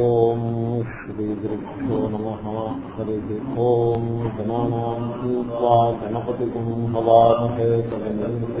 ఓం శ్రీ గురుభ్యో నమ. హరి ఓం గణానాం పూత్వా గణపతి హవామహే పరస్పరం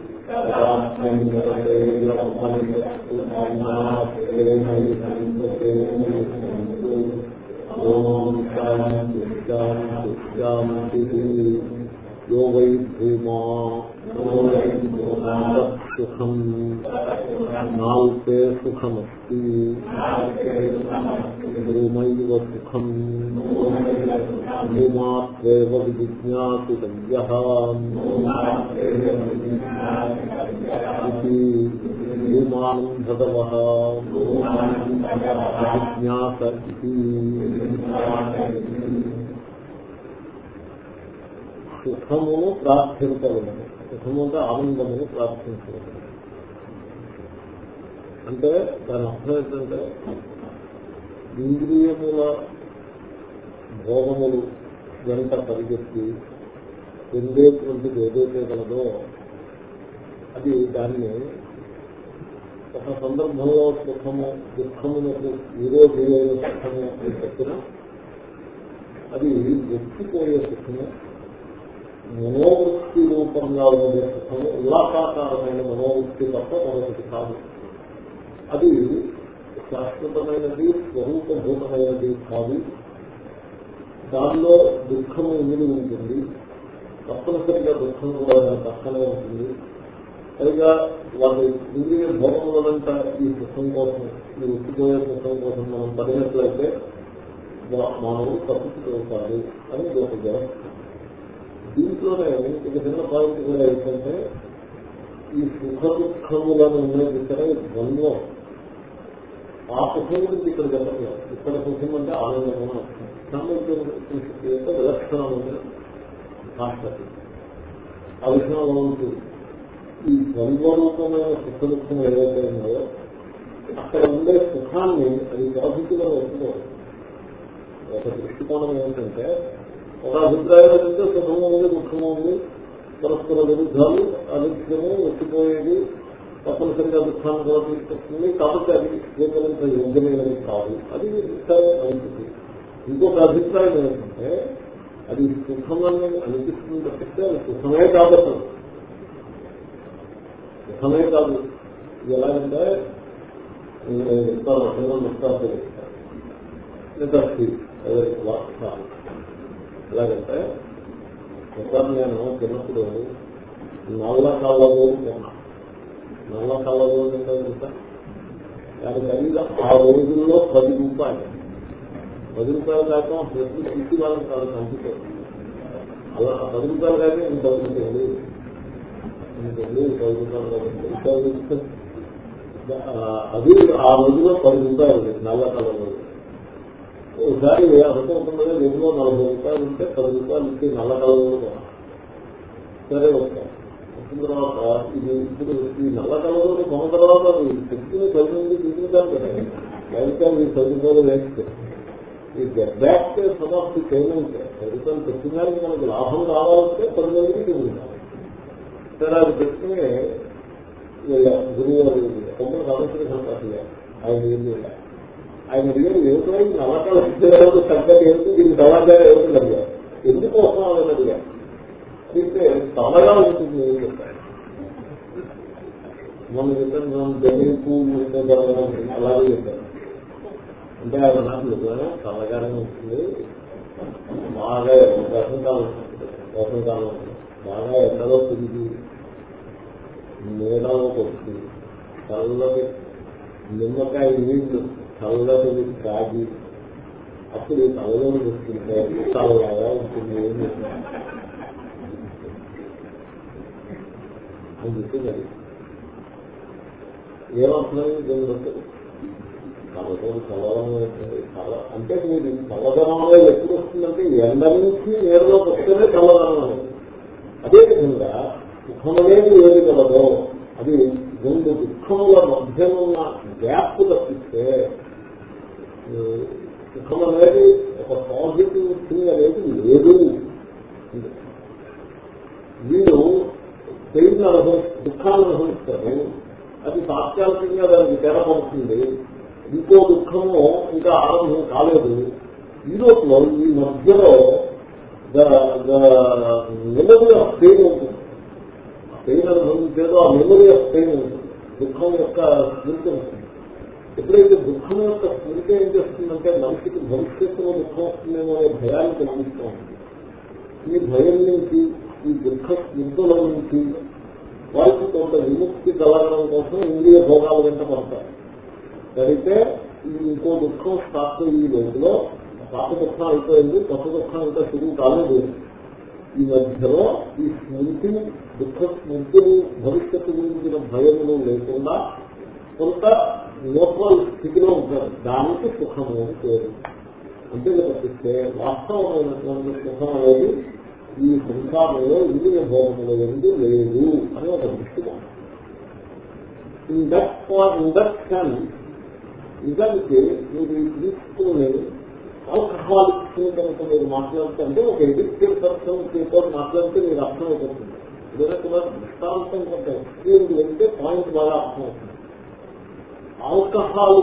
వై భూమా సుఖం. నాల్పే సుఖమస్తి. భూమైవ సుఖం. భూమాత్వేవ విజిజ్ఞాసితవ్య భూమానం భగవ విజిజ్ఞాస సుఖమును ప్రార్థించవలను సుఖము అంటే ఆనందమును ప్రార్థించవలను అంటే దాని అర్థం ఏంటంటే ఇంద్రియముల భోగములు వెంట పరిగెత్తి ఎందేటువంటిది ఏదైతే కలదో అది దాన్ని ఒక సందర్భంలో సుఖము దుఃఖమునకు విరోధి అయిన సుఖము అని చెప్పిన అది వ్యక్తిపోయే సుఖము. మనోవృత్తి రూపంగా ఉండే సుఖము ఉల్లాసాకారమైన మనోవృత్తి తప్ప మరొకటి కాదు. అది శాశ్వతమైనది స్వరూపభూతమైనది కాదు. దానిలో దుఃఖము ఇమిడి ఉంటుంది. తప్పనిసరిగా దుఃఖం కూడా పక్కనే ఉంటుంది. పైగా వాళ్ళు ఇంద్రియ భోగములంతా ఈ సుఖం కోసం ఈ ఉత్తిపోయే సుఖం కోసం మనం పడినట్లయితే మానవుడు తప్పించుకోవాలి అని ఒక జనం దీంట్లోనే ఒక చిన్న పాయింట్ కూడా ఏంటంటే ఈ సుఖ దుఃఖములను ఉన్నది ద్వంద్వం ఆ సుఖం గురించి ఇక్కడ చెప్పట్లేదు. ఇక్కడ సుఖం అంటే ఆనందము సంబంధించిన యొక్క విలక్షణమైన కాన్సెప్ట్ ఆ విషయంలో ఉంటూ ఈ ద్వంద్వరూపమైన సుఖ దుఃఖం ఏదైతే ఉన్నాయో అక్కడ ఉండే సుఖాన్ని అది పాజిటివ్గా వస్తుంది ఒక దృష్టికోణం ఏంటంటే ఒక అభిప్రాయం ఏంటంటే సుఖము ఉంది దుఃఖము ఉంది పరస్పర విరుద్ధాలు అనిత్యము వచ్చిపోయేది తప్పనిసరిగా దుఃఖాన్ని కూడా తీసుకొస్తుంది. కాబట్టి అది స్వీకరించ యోగ్యమైనది కాదు. అది అవుతుంది ఇంకొక అభిప్రాయం ఏంటంటే అది సుఖమని అనిపిస్తుంది తప్పిస్తే అది సుఖమే కాదు అసలు. సుఖమే కాదు. ఇది ఎలాగంటే ఇస్తారు వాస్తవాలు ఎలాగంటే ఒకసారి నేను చిన్నప్పుడు నల్ల కళ్ళలో నల్ల కళ్ళలో అంటే దాని ఖరీదు ఆ రోజుల్లో పది రూపాయలు. పది రూపాయల దాకా ప్రతి ఇంటి వాళ్ళకి చాలా కంప్యూటర్ అలా పది రూపాయలు కానీ ఇంత అవుతుంది ఇంకండి పది రూపాయలు అది ఆ రోజులో పది రూపాయలు నల్ల కళ్ళలో ఒకసారి అనుకోకుండా రెండులో నలభై రూపాయలు ఉంటే పది రూపాయలు ఇస్తే నల్ల కలవలు సరే వస్తాం వచ్చిన తర్వాత ఇది ఇప్పుడు ఈ నల్ల కలవలు కొన్న తర్వాత తెచ్చుకుని పది మంది తీసుకుంటాను కదా. లైఫ్ ఈ పది రూపాయలు వేస్తే ఈ back sum of the payment. పది రూపాయలు తెచ్చుకోవడానికి మనకు లాభం రావాలంటే పది మందికి తిరుగుతాం సరే అది పెట్టుకుని గురువు గారు కొందరు సమస్యలు సంపాదించారు ఆయన ఏం చేయాలి? ఆయన అడిగారు ఏమిటో నమ్మకాలు సంగతి ఏమిటి? దీనికి సమాచారం ఏమిటి అడిగారు. ఎందుకు వస్తున్నామని అడిగారు? అడిగితే తమగా ఉంటుంది ఏం చెప్పారు. మన చెప్పాను మనం జమీకు అలాగే చెప్పారు. అంటే ఆయన నాకు నిజంగా చల్లగానే ఉంటుంది. బాగా వసంతకాలం వసంతకాలం బాగా ఎండలో తిరిగి నీడలోకి వస్తుంది. చల్లటి నిమ్మకాయ నీళ్ళు చల్లటిది తాగి అప్పుడు తలలో చూస్తుంటే చల్లగా ఉంటుంది. అని చెప్పింది ఏమర్థం దీని బట్టి చల్లదనం చల్లదనం చల్ల అంటే మీరు చల్లదనంలో ఎప్పుడు వస్తుందంటే ఎండ నుంచి నేరులోకి వస్తేనే చల్లదనం అనేది అదేవిధంగా సుఖం అనేది ఏది కలదో అది రెండు దుఃఖముల మధ్యనున్న గ్యాప్ తప్పిస్తే సుఖం అనేది ఒక పాజిటివ్ థింగ్ అనేది లేదు. వీళ్ళు పెయిన్ అనుభవం దుఃఖాన్ని అనుభవిస్తారు అది తాత్కాలికంగా దానికి తెరపడుతుంది ఇంకో దుఃఖము ఇంకా ఆరంభం కాలేదు. ఈ లోపల ఈ మధ్యలో మెమరీ ఆఫ్ పెయిన్ ఉంటుంది. పెయిన్ అనుభవించేదో ఆ మెమరీ ఆఫ్ పెయిన్ ఉంటుంది. దుఃఖం యొక్క స్మృతి ఉంటుంది. ఎప్పుడైతే దుఃఖం యొక్క స్మృతి ఏం చేస్తుందంటే మనిషికి భవిష్యత్తులో దుఃఖం వస్తుందేమో అనే భయాన్ని కలిగిస్తూ ఉంటుంది. ఈ భయం నుంచి ఈ దుఃఖ స్మృతుల నుంచి వారికి కొంత విముక్తి కలగడం కోసం ఇంద్రియ భోగాలు వెంట పడతారు అయితే ఇంకో దుఃఖం స్టార్ట్ ఈ రోజులో పాత దుఃఖం అయిపోయింది కొత్త దుఃఖం ఇంకా శురువు కాలేదు. ఈ మధ్యలో ఈ స్మృతి దుఃఖ స్మృతులు భవిష్యత్తు గురించిన భయములు లేకుండా కొంత లోకల్ స్థితిలో ఉంటారు. దానికి సుఖము అని పేరు అంతే తప్పిస్తే వాస్తవమైనటువంటి సుఖం అనేది ఈ సంసారంలో ఇంద్రియ భోగముల ఎందు లేదు అని ఒక దృష్టికోణం. In that in that sense నిజానికి మీరు ఈ ప్రిన్సిపల్ని ఆల్కహాలిక్స్ కనుక మీరు మాట్లాడుతూ అంటే ఒక ఎడిక్టెడ్ పర్సన్ చేతో మాట్లాడితే మీరు అర్థమైపోతుంది ఎందుకంటే దృష్టాంతం కొంత ఎక్స్పీరియన్స్ వెళ్తే పాయింట్ బాగా అర్థమవుతుంది ఆల్కహాల్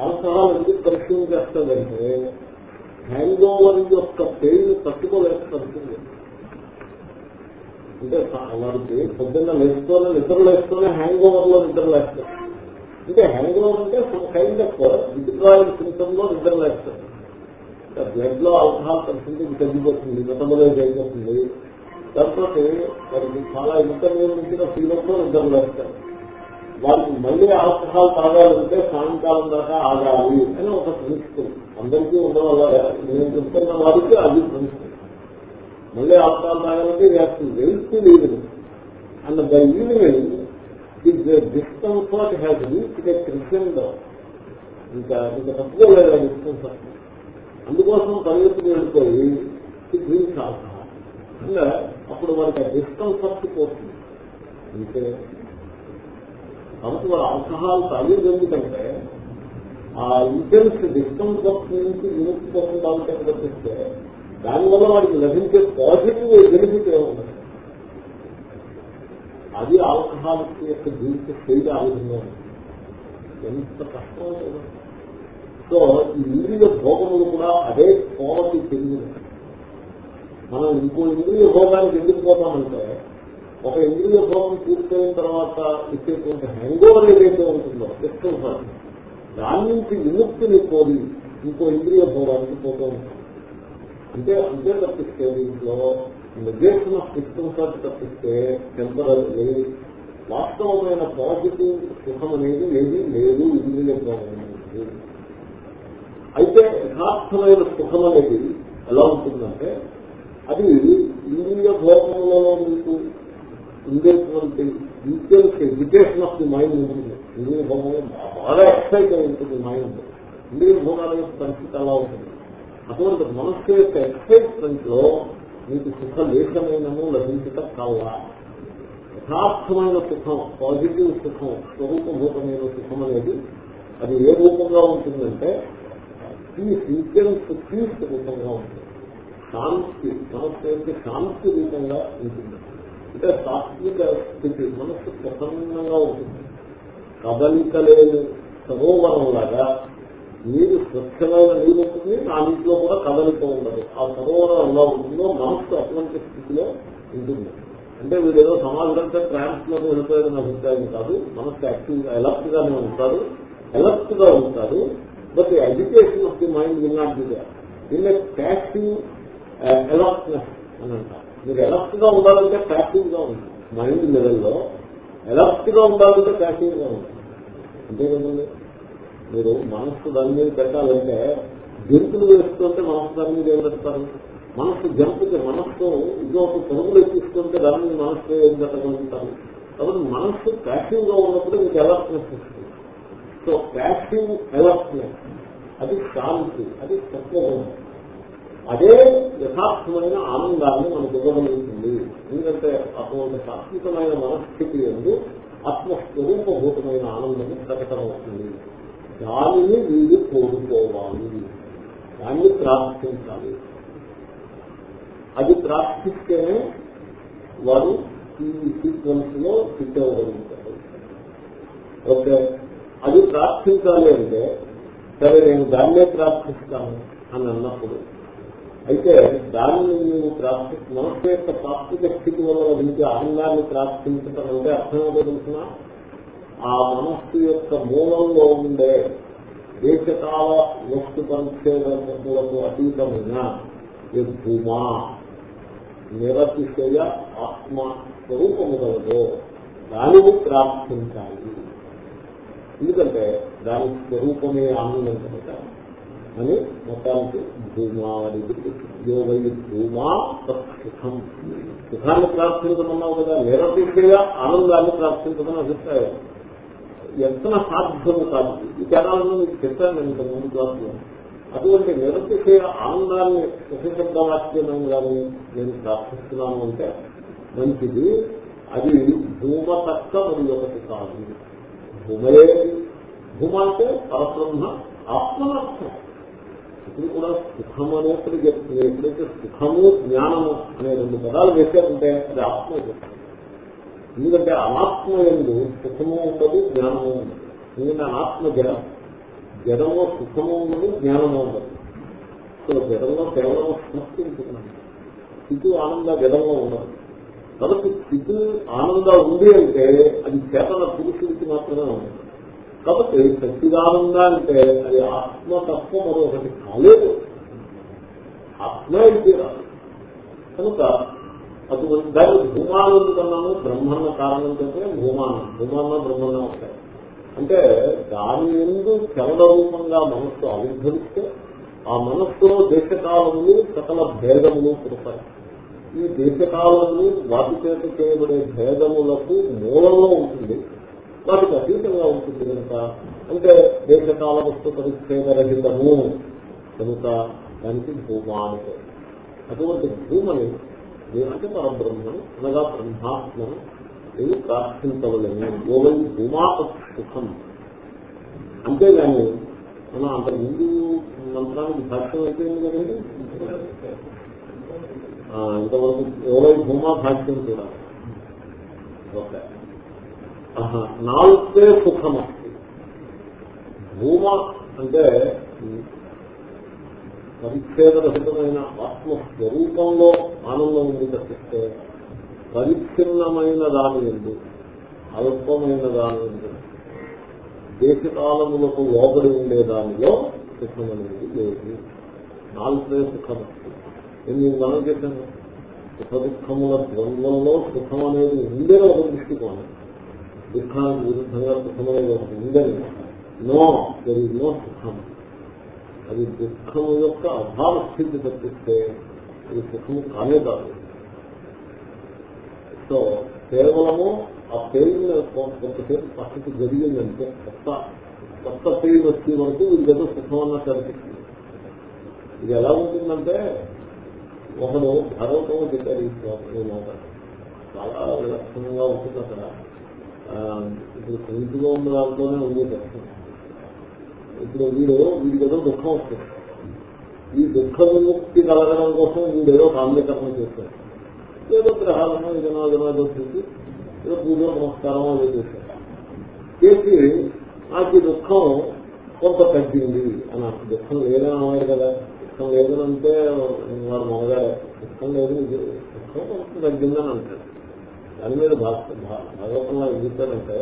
ఆల్కహాల్ ఎందుకు కన్స్యూమ్ చేస్తుందంటే హ్యాంగ్ ఓవర్ యొక్క పెయిన్ తట్టుకోలేకపోతుంది. అంటే వారికి పొద్దున్న లేస్తూనే నిద్రలేస్తూనే హ్యాంగ్ ఓవర్లో నిద్ర అంటే హ్యాంగ్ ఓవర్ అంటే కైండ్ ఆఫ్ విత్డ్రాయల్ సిమ్టమ్లో నిద్ర బ్లడ్లో ఆల్కహాల్ పర్సెంటేజ్ తగ్గిపోతుంది మెటబలైజ్ అయిపోతుంది. దాంతో వారికి చాలా ఇంటర్వ్యూ ఫీలింగ్లో నిద్రలేస్తారు వారికి మళ్ళీ ఆల్కహాల్ తాగాలంటే సాయంకాలం దాకా ఆగాలి అని ఒక ప్రిన్సిపల్ అందరికీ ఉండవల్ల నేను చెప్తున్న వారికి అది ప్రిన్సిపల్ మళ్ళీ ఆల్కహాల్ తాగాలంటే వ్యాక్సిన్ వెళ్తూ లేదు and by evening this discomfort has reach Christian ఇంకా ఇంకా తప్పుకోలేదు లేదు డిస్కంఫర్ట్ అందుకోసం పరిగెత్తుకు వెళ్ళిపోయి డ్రింక్స్ ఆల్కహాల్ అప్పుడు వారికి ఆ డిస్కంఫర్ట్ పోతుంది. అంటే కాబట్టి వారు ఆల్కహాల్ తాగేది ఎందుకంటే ఆ ఇంటెన్స్ డిస్కంఫర్ట్ నుంచి విముక్తి కోసం తాగుతాను తప్పిస్తే దానివల్ల వాడికి లభించే పాజిటివ్ బెనిఫిట్ ఏముండదు అది ఆల్కహాల్ యొక్క జీవిత శైలి ఆ విధంగా ఎంత కష్టం సో ఈ ఇంద్రియ భోగములు కూడా అదే కోవకి చెందిన మనం ఇంకో ఇంద్రియ భోగానికి ఎందుకు పోతామంటే ఒక ఇంద్రియ భోగం పూర్తయిన తర్వాత ఇచ్చేటువంటి హ్యాంగోవర్ ఏదైతే ఉంటుందో డిస్కంఫర్ట్ దాని నుంచి విముక్తిని కోరి ఇంకో ఇంద్రియ భోగానికి పోతూ ఉంటాం. అంటే అంతే తప్పిస్తే దీంట్లో నిర్దేశం ఆఫ్ డిస్కంఫర్ట్ తప్పిస్తే టెంపరీ లేదు వాస్తవమైన పాజిటివ్ సుఖం అనేది లేదు లేదు ఇంద్రియ భోగం అయితే యథార్థమైన సుఖం అనేది ఎలా ఉంటుందంటే అది ఇంద్రియ భోగంలో మీకు ఉండేటువంటి details education of the mind ఉంటుంది. ఇంద్రియ భోగాలు బాగా ఎక్సైట్ అయి ఉంటుంది మైండ్. ఇంద్రియ భోగాల యొక్క పరిస్థితి అలా ఉంటుంది. అటువంటి మనస్సు యొక్క ఎక్సైట్మెంట్లో మీకు సుఖ లేఖమైనము లభించటం కావాలా యథార్థమైన సుఖం పాజిటివ్ సుఖం స్వరూపభూతమైన సుఖం అనేది అది ఏ రూపంగా ఉంటుందంటే పీస్ ఇంటెన్స్ పీస్ రూపంగా ఉంటుంది. శాంతి మనస్సు యొక్క శాంతి రూపంగా ఉంటుంది. అంటే సాత్విక స్థితి మనస్సు ప్రసన్నంగా ఉంటుంది. కదలిక లేని సరోవరం లాగా నీరు స్వచ్ఛమైన నీరు ఉంటుంది. నా నీటిలో కూడా కదలిక ఉండదు. ఆ సరోవరం ఎలా ఉంటుందో మనస్సు అటువంటి స్థితిలో ఉంటుంది. అంటే వీడు ఏదో సమాజంతో ట్రాన్స్లో వెళ్ళిపోయేదని అభిప్రాయం కాదు. మనస్సు యాక్టివ్ ఎలర్ట్ గానే ఉంటారు ఎలర్ట్గా ఉంటారు but education of the mind will not be there దీన్ని ప్యాసివ్ ఎలర్ట్నెస్ అని అంటారు. మీరు ఎలర్ట్గా ఉండాలంటే ప్యాసివ్గా ఉంటుంది మైండ్ లెవెల్లో ఎలర్ట్గా ఉండాలంటే ప్యాసివ్గా ఉంటుంది. అంతే కదండి. మీరు మనస్సు దాని మీద పెట్టాలంటే జంతులు వేస్తుంటే మనస్సు దాని మీద ఏం పెడతారు? మనస్సు జంతుకి మనస్సు ఇంకొక పరుగులు ఎక్కిస్తుంటే దాని మీద మనస్సు ఏం పెట్టగలుగుతారు? కాబట్టి మనస్సు ప్యాసివ్గా ఉన్నప్పుడు మీకు ఎలర్ట్నెస్ వస్తుంది. సో ప్యాసివ్ ఎలర్ట్నెస్ అది శాంతి అది సత్వగుణం అదే యథార్థమైన ఆనందాన్ని మనకు ఇవ్వగలుగుతుంది. ఎందుకంటే అటువంటి సాత్వికమైన మనస్థితి ఎందు ఆత్మస్వరూపభూతమైన ఆనందం ప్రకటమవుతుంది. దానిని వీడు కోరుకోవాలి. దాన్ని ప్రార్థించాలి. అది ప్రార్థిస్తేనే వారు ఈ సీక్వెన్స్లో ఫిట్ అవ్వగలుగుతారు ఓకే? అది ప్రార్థించాలి అంటే సరే నేను దాన్నే ప్రార్థిస్తాను అని అన్నప్పుడు అయితే దానిని నువ్వు ప్రాప్తి మనస్సు యొక్క ప్రాప్తిక స్థితి వల్ల లభించే అహంగాన్ని ప్రాప్తించటం అంటే అర్థం ఏంటో తెలిసిన? ఆ మనస్సు యొక్క మూలంలో ఉండే దేశకాల వస్తు పరిచ్ఛేదములకు అతీతమైన ఈ భూమా నిరతిశయ ఆత్మ స్వరూపము కలదో దానిని ప్రాప్తించాలి. ఎందుకంటే దాని స్వరూపమే ఆనందం కనుక అని మొత్తానికి భూమా యోగై భూమా సుఖం సుఖాన్ని ప్రార్థించమన్నావు కదా నిరతిశయ ఆనందాన్ని ప్రార్థించమని అభిప్రాయం. ఎంత సాధ్యము కాదు. ఈ తేడాలను మీకు చెప్పాను నేను ఇంత ముందు క్లాసులో. అటువంటి నిరతిశయ ఆనందాన్ని సుఖశబ్దవాక్యమైన కానీ నేను ప్రార్థిస్తున్నాను అంటే మంచిది. అది భూమ తక్క మరి ఒకటి కాదు. భూమయే. భూమ అంటే పరబ్రహ్మ ఆత్మనర్థం ఇప్పుడు కూడా సుఖం అనేప్పుడు చెప్తుంది ఎప్పుడైతే సుఖము జ్ఞానము అనే రెండు పదాలు వేసేటంటే అది ఆత్మ చెప్తుంది ఎందుకంటే అనాత్మ ఎందు సుఖము ఉండదు జ్ఞానము ఉండదు. ఎందుకంటే అనాత్మ జడం. జడంలో సుఖము ఉండదు జ్ఞానము ఉండదు. సో జడంలో కేవలం స్మృతి ఉంటున్నాను స్థితి ఆనంద జడంలో ఉండదు. కాబట్టి స్థితి ఆనంద ఉంది అంటే అది చేతన పురుషుడికి మాత్రమే ఉంది కాబట్టి సచ్చిదానంద అంటే అది ఆత్మతత్వం మరొకటి కాలేదు. ఆత్మ అయితే రాదు కనుక అటువంటి దాన్ని భూమానం ఎందుకన్నాను బ్రహ్మన్న కారణం చెప్పే భూమానం. భూమాన బ్రహ్మన్న ఉంటాయి అంటే దాని ఎందు చలన రూపంగా మనస్సు ఆవిర్భవిస్తే ఆ మనస్సులో దేశకాలములు సకల భేదములు పుడతాయి. ఈ దేశకాలములు వాటి చేత చేయబడే భేదములకు మూలంలో ఉంటుంది. వాటికి అతీతంగా ఉంటుంది కనుక అంటే దేశకాల వస్తు పరిచ్ఛేదరహితము కనుక దానికి భూమానికి. అటువంటి భూమని అంటే పరబ్రహ్మను అనగా బ్రహ్మాత్మను నేను ప్రార్థించవలేను యోగం భూమాత సుఖం అంతేగాని మన అంత ముందు మంత్రానికి భాష్యం అయిపోయింది కదండి ఇంతవరకు యోగై భూమా భాష్యం కూడా. ఓకే. నాలుగే సుఖం భూమ అంటే పరిచ్ఛేదరహితమైన ఆత్మస్వరూపంలో ఆనందం ఉంది తప్పిస్తే పరిచ్ఛిన్నమైన దాని ఎందు అల్పమైన దాని ఎందు దేశకాలములకు లోబడి ఉండే దానిలో సుఖం అనేది లేదు. నాలుగే సుఖం నేను మనం చెప్పాను సుఖ దుఃఖముల ద్వంద్వంలో సుఖం అనేది ఉండే ఒక దృష్టికోణం. దుఃఖానికి విరుద్ధంగా సుఖం అనేది ఒకటి ఉందని నో దర్ ఇస్ నో సుఖం. అది దుఃఖం యొక్క అభావ స్థితి తప్పిస్తే అది సుఖము కానే కాదు. సో కేవలము ఆ పెయిన్ కొంతసేపు పక్కకి జరిగిందంటే కొత్త కొత్త పెయిన్ వచ్చే వరకు ఇది సుఖం అన్నట్టు అనిపిస్తుంది. ఇది ఎలా ఉంటుందంటే ఒకడు భారతం చెప్పారు ఈ మాట చాలా విలక్షణంగా ఉంటుంది అక్కడ. ఇప్పుడు ఇంటిలో ఉన్న దాంట్లోనే ఉంది కష్టం. ఇప్పుడు వీడు వీడికి ఏదో దుఃఖం వస్తుంది. ఈ దుఃఖ విముక్తి కలగడం కోసం వీడు ఏదో కామ్యకర్మ చేస్తాడు. ఏదో గ్రహాలను ఏదైనా ఏదైనా చూసి ఏదో పూజ నమస్కారం అదే చేశాడు చేసి నాకు ఈ దుఃఖం కొంత తగ్గింది అని నాకు దుఃఖం లేదని అన్నాడు కదా. దుఃఖం లేదనంటే వాడు మొదగాడే దుఃఖం లేదు దుఃఖం కొంత తగ్గిందని అంటాడు. దాని మీద భగవతంలో ఏం చెప్తారంటే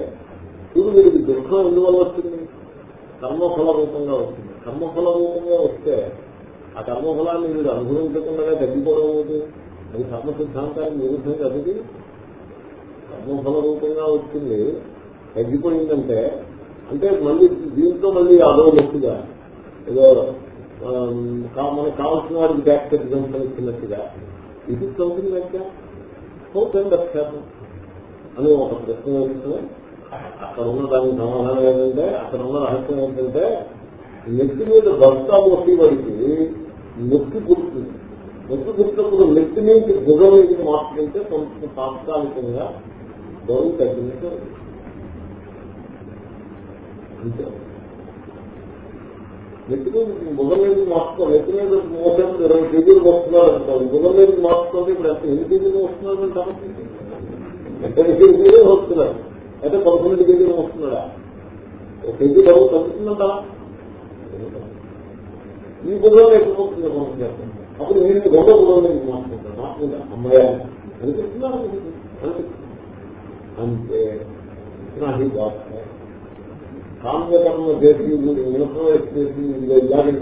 వీడికి దుఃఖం ఎందువల్ల వచ్చింది కర్మఫల రూపంగా వస్తుంది. కర్మఫల రూపంగా వస్తే ఆ కర్మఫలాన్ని వీడు అనుభవించకుండా తగ్గిపోవడం అవుతుంది అది కర్మ సిద్ధాంతానికి విరుద్ధం కదది కర్మఫల రూపంగా వచ్చింది తగ్గిపోయిందంటే అంటే మళ్ళీ దీంతో మళ్ళీ అదో నొప్పిగా ఏదో మనకు కావాల్సిన వారికి బ్యాక్ ఎగ్జాంపుల్ ఇచ్చినట్టుగా. ఇది సంథింగ్ లైక్ పోతే దక్షాతం అని ఒక ప్రశ్న వేస్తుంది అక్కడ ఉన్న దానికి సమాధానం ఏంటంటే అక్కడ ఉన్న రహస్యం ఏంటంటే నెత్తి మీద భర్త మొట్టి వాడికి నొప్పి పుడుతుంది నొప్పి పుట్టినప్పుడు నెత్తి నుంచి భుజం మీద మార్చుకుంటే కొంత తాత్కాలికంగా బరువు తగ్గినట్టు అంతే నెత్తి మీద బుధం మీద మార్చుకో నెత్తి మీద మోసం ఇరవై కేజీలు వస్తున్నారు అనుకోండి బుధం మీద మార్చుకోండి ఇప్పుడు ఎంత ఎన్ని కేజీలు వస్తున్నారు అంటే ఎంత కేజీలు వస్తున్నారు? అయితే పదకొండు కేజీలు వస్తున్నాడా? ఒక కేజీ డబ్బు తగ్గుతుందంటా. ఈ బుధంలో ఎక్కువ వస్తుంది మనం చేస్తాం అప్పుడు మీరు బుధం మీద మార్చుకుంటారు మార్చుకుంటా అమ్మాయి అనిపిస్తున్నారు అంతే. నా హీ బాధ కామ్యకర్మ చేసి మినసం చేసి ఇలాంటి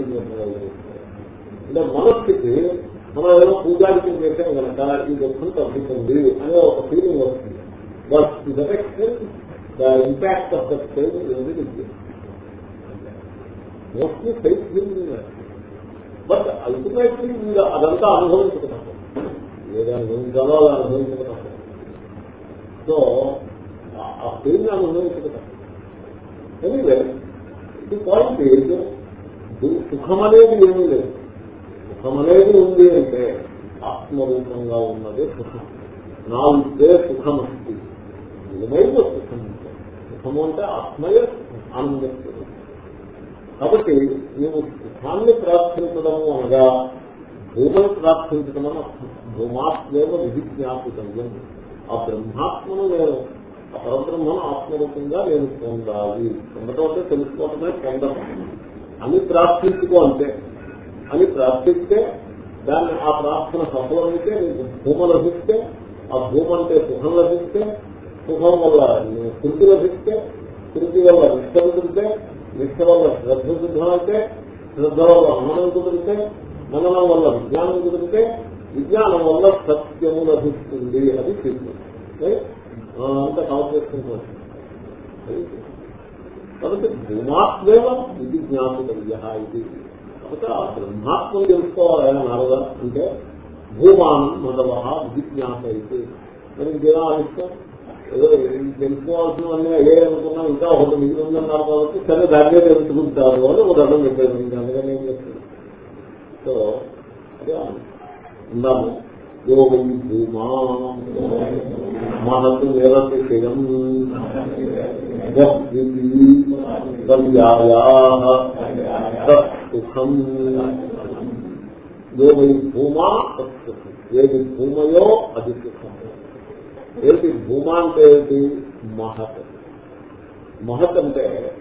అంటే మనస్సుకి మనం ఏదో పూజారికి చేసాం కనుక ఈ దుఃఖం తగ్గుతుంది అనే ఒక ఫీలింగ్ వస్తుంది. But the impact of that feeling mostly fight feeling but ultimately మీరు అదంతా అనుభవించడం ఏదో అనుభవించాలో అలా అనుభవించడం సో ఆ ఫీల్ని అనుభవించుకున్నాం ఎనీవే ఇది పాయింట్ ఏంటి సుఖం అనేది ఏమీ లేదు. సుఖం అనేది ఉంది అంటే ఆత్మరూపంగా ఉన్నదే సుఖం. నా ఉంటే సుఖం అస్తి నిజమైన సుఖం సుఖము అంటే ఆత్మయే ఆనందం కాబట్టి నేను సుఖాన్ని ప్రార్థించడం అనగా భూమని ప్రార్థించడం అని అర్థం. భూమాత్మేవ విధిజ్ఞాపితం ఆ బ్రహ్మాత్మను నేను పరబ్రహ్మను ఆత్మరూపంగా నేను పొందాలి. పొందటం అంటే తెలుసుకోవటమే పొందటం. అని ప్రార్థించుకో అంతే. అని ప్రార్థిస్తే దాన్ని ఆ ప్రార్థన సఫలమైతే నీకు భూమ లభిస్తే ఆ భూమ అంటే సుఖం లభిస్తే సుఖం వల్ల కృతి లభిస్తే కృతి వల్ల నిష్ట కుదిరితే నిష్ట వల్ల శ్రద్ధ సిద్ధమైతే శ్రద్ధ వల్ల మననం కుదిరితే మననం వల్ల విజ్ఞానం కుదిరితే విజ్ఞానం వల్ల సత్యము లభిస్తుంది అని తెలుసు అంతా కవర్ చేసుకుంటున్నాం కాబట్టి భూమాత్మేవ ఇది జ్ఞాపకయ్య ఇది. కాబట్టి ఆ బ్రహ్మాత్మం తెలుసుకోవాలి నారద. అంటే భూమానం మదవ విజ్ఞాత అయితే మరి ఇంకేదో ఆలోచిస్తాం? ఏదో తెలుసుకోవాల్సినవన్నీ అయ్యే అనుకున్నా ఇంకా ఒకటి మిగిలి ఉందన్నారు కాబట్టి సరే దాన్నే తెలుసుకుంటారు అని ఒక దండం పెట్టారు. అందుకని ఏం చేస్తారు? సో అదే ఉందాము. యోగం భూమా. మనసు నిరతిశయం సుఖం యోగై భూమా తత్సుఖం. ఏది భూమయో అది సుఖం. ఏది భూమా అంటే ఏది? మహత్. మహత్ అంటే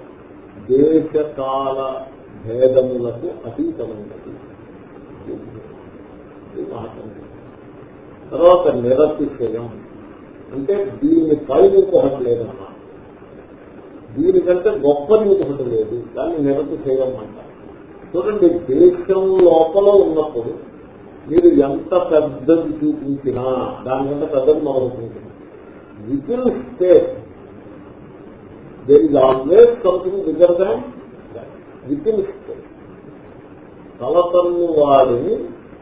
దేశకాల భేదములకు అతీతమైనది. మహత్. అంటే తర్వాత నిరతిశయం అంటే దీన్ని పైన ఇంకొకటి లేదన్నా దీనికంటే గొప్ప ఇంకొకటి లేదు. దాన్ని నిరతిశయం అంటారు. చూడండి దేశం లోపల ఉన్నప్పుడు మీరు ఎంత పెద్దది చూపించినా దానికంటే పెద్దది మొదలుకుంటుంది within state there is always something bigger than within state తలతన్ను వాడిని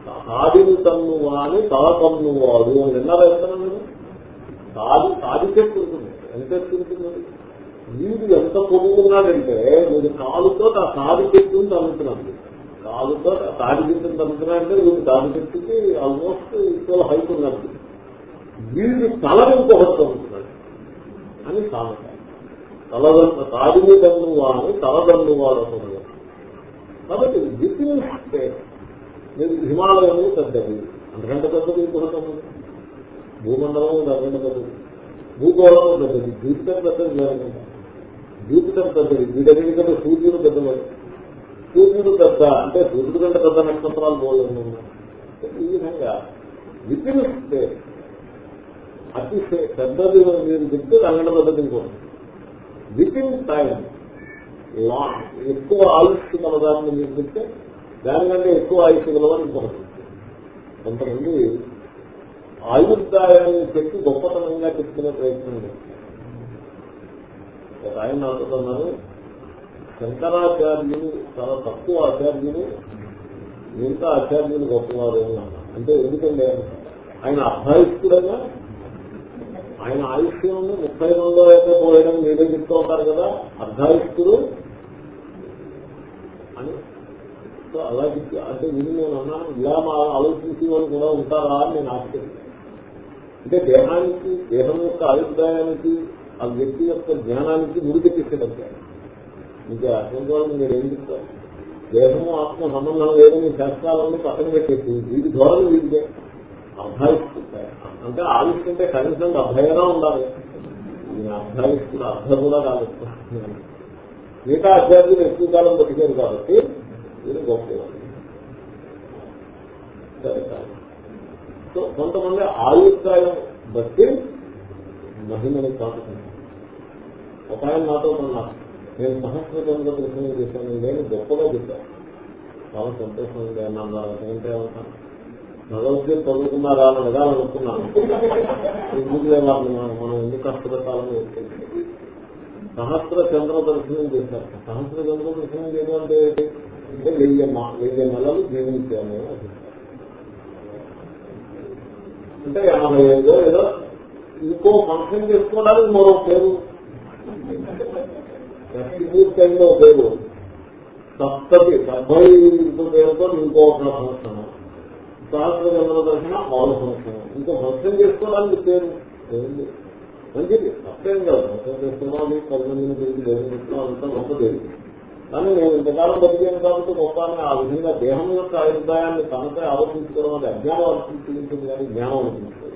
సాధిని తన్ను వాని తల తన్ను వాడు అని విన్నారా వేస్తాను మీరు సాధి సాధి చెట్టు ఉంటుంది ఎంత ఎత్తుంటుంది? వీడు ఎంత పొడుగున్నాడంటే వీడు కాలుతో ఆ సాధి చెట్టుని తన్నుతున్నాడు కాలుతో తాడి చెట్టుని తన్నుతున్నాడంటే వీడు తాడి చెట్టుకి ఆల్మోస్ట్ ఇక్కడ హైట్ ఉన్నట్టు. వీడు తల ఇంకొకటి తన్నుతున్నాడు అని సామెత. తలదన్ను తాడిని తన్ను వాని తలదన్ను వాడు అసలు కాబట్టి విత్ ఇన్ స్టేట్ మీరు హిమాలయం పెద్దది. అంతకంటే పెద్దది ఇంకొకటి భూమండలం అంతకంటే పెద్దది. భూగోళం పెద్దది. జూపిటర్ పెద్దది లేకుండా జూపిటర్ పెద్దది. వీటన్నిటి కంటే సూర్యుడు పెద్దవాడు. సూర్యుడు పెద్ద అంటే సూర్యుడు కంటే పెద్ద నక్షత్రాలు పోలేదు. ఈ విధంగా విత్ అతి పెద్దది మీరు చెప్తే దానికంటే పెద్దది ఇంకోటి. విత్ ఇన్ టైం లాంగ్ ఎక్కువ ఆలోచిస్తున్న దాన్ని మీరు చెప్తే దానికంటే ఎక్కువ ఆయుష్ గలవని ఇంకొకటి కొంతమంది ఆయుర్దాయాన్ని చెప్పి గొప్పతనంగా చెప్పుకునే ప్రయత్నం చేస్తారు. ఆయన నాటుతున్నారు శంకరాచార్యులు చాలా తక్కువ ఆచార్యులు మిగతా ఆచార్యులు గొప్పవారు అని అంటే ఎందుకంటే ఆయన అభాయిస్తుడైనా ఆయన ఆయుష్యం ముప్పై రెండో అయితే పోయడం మీరే చెప్తూ ఉంటారు కదా అర్ధాయుష్కుడు అని సో అలా చెప్పి అంటే ఇది నేను అన్నాను ఇలా మా ఆలోచించే వాళ్ళు కూడా ఉంటారా అని నేను ఆశ్చర్యం అంటే దేహానికి దేహం యొక్క అభిప్రాయానికి ఆ వ్యక్తి యొక్క జ్ఞానానికి ముడిపెట్టేసేటట్టు మీకు అర్థం వాళ్ళు మీరు ఏం చెప్తారు? దేహము ఆత్మ సంబంధం లేదని శాస్త్రాలన్నీ పక్కన పెట్టేసి వీటి ధోరణి వీటిదే. అభాయిస్తుంటాయి అంటే ఆలోచిస్తుంటే కనీసం అభయంగా ఉండాలి. నేను అభాయిస్తున్న అర్థం కూడా కాదు మిగతా అభ్యర్థులు ఎక్కువ కాలం బతికారు కాబట్టి వీరు గొప్ప సో కొంతమంది ఆయుర్దాయం బట్టి మహిమని కాకుంటున్నారు ఒక ఆయన నాతో ఉన్నారు నేను సహస్రంగా ప్రసంగం చేశాను నేను గొప్పగా చెప్పాను. చాలా సంతోషంగా అన్నాను అంటే అవుతాను భగవద్గీత చదువుకున్నారా అని అడగాలనుకున్నాను ఎందుకులే వాళ్ళు మనం ఎందుకు కష్టపెట్టాలని సహస్ర చంద్ర దర్శనం చేశారు. సహస్ర చంద్ర దర్శనం చేయడం అంటే అంటే వెయ్యి వెయ్యి నెలలు జీవించాము అంటే ఎనభై ఐదో ఏదో ఇంకో ఫంక్షన్ చేసుకోవడానికి మరో పేరు. పూర్తయిందో పేరు. సప్తతి డెబ్బై పేరుతో ఇంకో ఒక ఫంక్షన్. సహస్ర జన్మల దర్శన మరో ఫంక్షన్. ఇంకో ఫంక్షన్ చేసుకోవడానికి పేరు. మంచిది. తప్పేం కాదు. ఫంక్షన్ చేసుకోవాలి పది మందిని తిరిగి దేవుని చెప్తున్నాం అంతా గొప్పది కానీ నేను ఇంతకాలం బతికాను కాబట్టి గొప్ప ఆ విధంగా దేహం యొక్క అభిప్రాయాన్ని తనపై ఆలోచించుకోవడం అది అజ్ఞానం అనిపించుకుంటుంది కానీ జ్ఞానం అనిపించుకోదు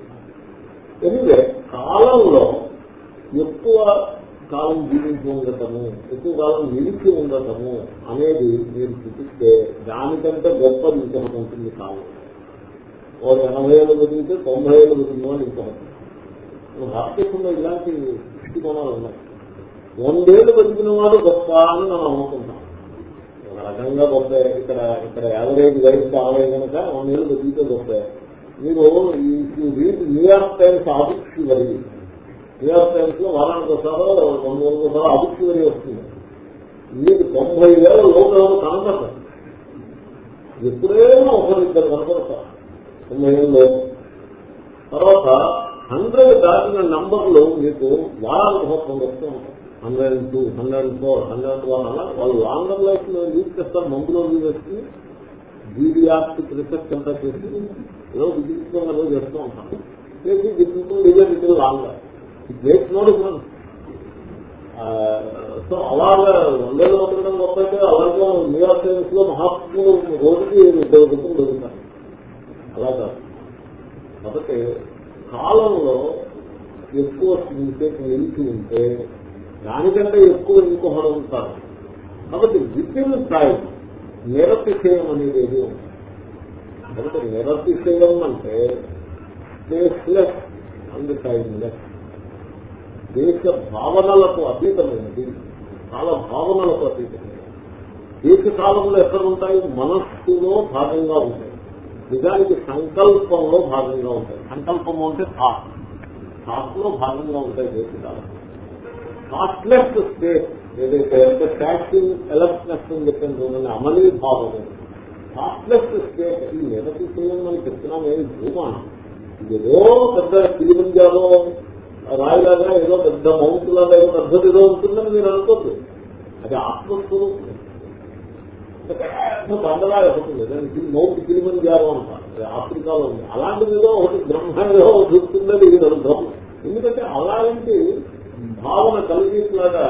ఎందుకంటే కాలంలో ఎక్కువ కాలం జీవించి ఉండటము ఎక్కువ కాలం నిలిచి ఉండటము అనేది మీరు చూపిస్తే దానికంటే గొప్ప ఇంకొకటి ఉంటుంది కాలం ఓ ఎనభై ఏళ్ళు బతికితే తొంభై ఏళ్ళు బతికిన వాళ్ళు ఇంకా భారతదేశంలో ఇలాంటి దృష్టికోణాలు ఉన్నాయి. వందేళ్ళు బతికిన వాడు గొప్ప అని మనం అనుకుంటాం. ఒక రకంగా గొప్ప ఇక్కడ ఇక్కడ యావరేజ్ వయసు కావాలి కనుక వందేళ్ళు బతికితే గొప్ప. మీరు న్యూయార్క్ టైమ్స్ ఆబుక్సి వరి న్యూయార్క్ టైమ్స్లో వారానికి ఒకసారో రెండు వందల ఒకసారో ఆబుక్సి వరి వస్తుంది. మీకు తొంభై వేల లోపల కనపడతారు ఎప్పుడైనా ఒకరిద్దరు కనపడతారు. తొంభై ఏళ్ళు తర్వాత హండ్రెడ్ దాటిన నంబర్లు మీకు వారానికి మొత్తం వస్తూ ఉంటారు hundred and two hundred and four hundred and one అలా వాళ్ళు లాంగర్ లైఫ్లో యూజ్ చేస్తారు. మందులో యూజ్ చేసి జీడియాస్టిక్ రీసెర్చ్ అంతా చేసి ఏదో విజిటింగ్ రోజు చేస్తూ ఉంటాను చేసి visiting design it longer it makes no difference so అలాగే వందేళ్ళు బతకడం గొప్ప అయితే అలాగే న్యూయార్క్ టైమ్స్లో మహాత్ములు రోజుకి ఇద్దరు గుర్తులు దొరుకుతారు అలా కాదు. కాబట్టి కాలంలో ఎక్కువ సేపు నిలిచి ఉంటే దానికంటే ఎక్కువ ఇంకొకరు ఉంటారు. కాబట్టి వితిన్ టైం నిరతిశయం అనేది ఏది ఉంది కాబట్టి నిరతిశయం అంటే స్పేస్లెస్ అండ్ టైమ్లెస్ దేశ భావనలకు అతీతమైనది చాలా భావనలకు అతీతమైనది. దేశ కాలంలో ఎక్కడ ఉంటాయి? మనస్సులో భాగంగా ఉంటాయి. నిజానికి సంకల్పంలో భాగంగా ఉంటాయి. సంకల్పము అంటే థాట్ థాట్లో భాగంగా ఉంటాయి దేశ కాలం కాస్ట్లెస్ స్టేట్ ఏదైతే అంటే ట్యాక్సింగ్ ఎలక్ట్నెస్ అని చెప్పిన చూడండి అమలీ భావం కాస్ట్లెస్ స్టేట్ ఈ నిరతిశయం మనం చెప్తున్నాం ఏది భూమానం ఏదో పెద్ద కిలిమంజాలో రాయిలాగా ఏదో పెద్ద మౌంట్ లాగా ఏదో పద్ధతి ఏదో ఉంటుందని మీరు అనుకోద్దు అది ఆత్మస్వరూపం బండలాగా ఉంటుంది దానికి మౌంట్ కిలిమంజారో అంటారు ఆఫ్రికాలో ఉంది అలాంటిది ఏదో ఒకటి బ్రహ్మ ఏదో చూస్తుందని ఇది అర్థం ఎందుకంటే అలాంటి భావన కలిగేట్లాగా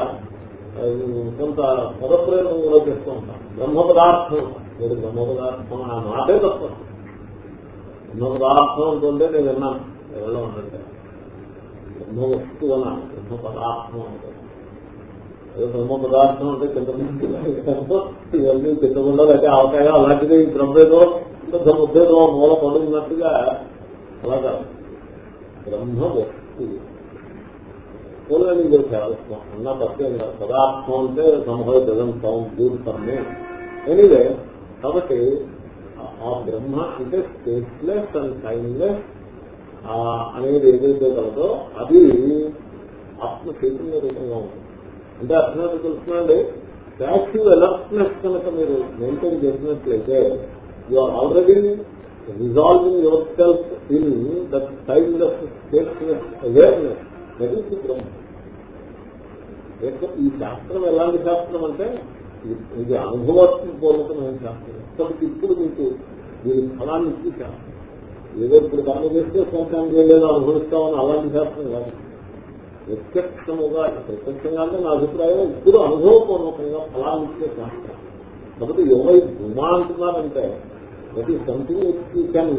కొంత పదప్రయోగం కూడా చేస్తూ ఉంటాం. బ్రహ్మ పదార్థం లేదు బ్రహ్మ పదార్థం ఆ మాటే తప్ప. బ్రహ్మ పదార్థం అంటుంటే నేను విన్నాను. ఎవరో ఉందంటే బ్రహ్మ వస్తువు అన్నా బ్రహ్మ పదార్థం అంటే బ్రహ్మ పదార్థం అంటే చింతమంది ఇవన్నీ చింతకుండా అయితే అవకాశం అలాంటిది బ్రహ్మేదో ముద్దేదో మూల పడుతున్నట్టుగా అలా కాదు. బ్రహ్మ వస్తువు పోలేని మీరు చేయాల్సిన అన్న తప్పేం కాదు పదార్థం అంటే సంభవ జగంతం సౌండ్ గుడ్ ఎనీవే కాబట్టి ఆ బ్రహ్మ అంటే స్పేస్లెస్ అండ్ టైమ్లెస్ అనేది ఏదైతే కలదో అది ఆత్మ చైతన్య రూపంగా ఉంటుంది. అంటే అర్థమైతే తెలుస్తుందండి యాక్టివ్ అలర్ట్నెస్ కనుక మీరు మెయింటైన్ చేసినట్లయితే you are already resolving yourself in that timeless spaceless awareness that is the Brahma ఈ శాస్త్రం ఎలాంటి శాస్త్రం అంటే ఇది అనుభవాత్మకపూర్వకమైన శాస్త్రం. ఇప్పటికి ఇప్పుడు మీకు దీని ఫలాన్ని ఇచ్చి శాస్త్రం ఏదో ఇప్పుడు దాన్ని చేస్తే సంవత్సరానికి వెళ్ళేదో అనుభవిస్తామని అలాంటి శాస్త్రం కాదు. ప్రత్యక్షముగా ప్రత్యక్షంగా అంటే నా అభిప్రాయం ఇప్పుడు అనుభవపూర్వకంగా ఫలాన్ని ఇచ్చే శాస్త్రం. కాబట్టి ఎవరై భూమా అంటున్నారంటే that is something you can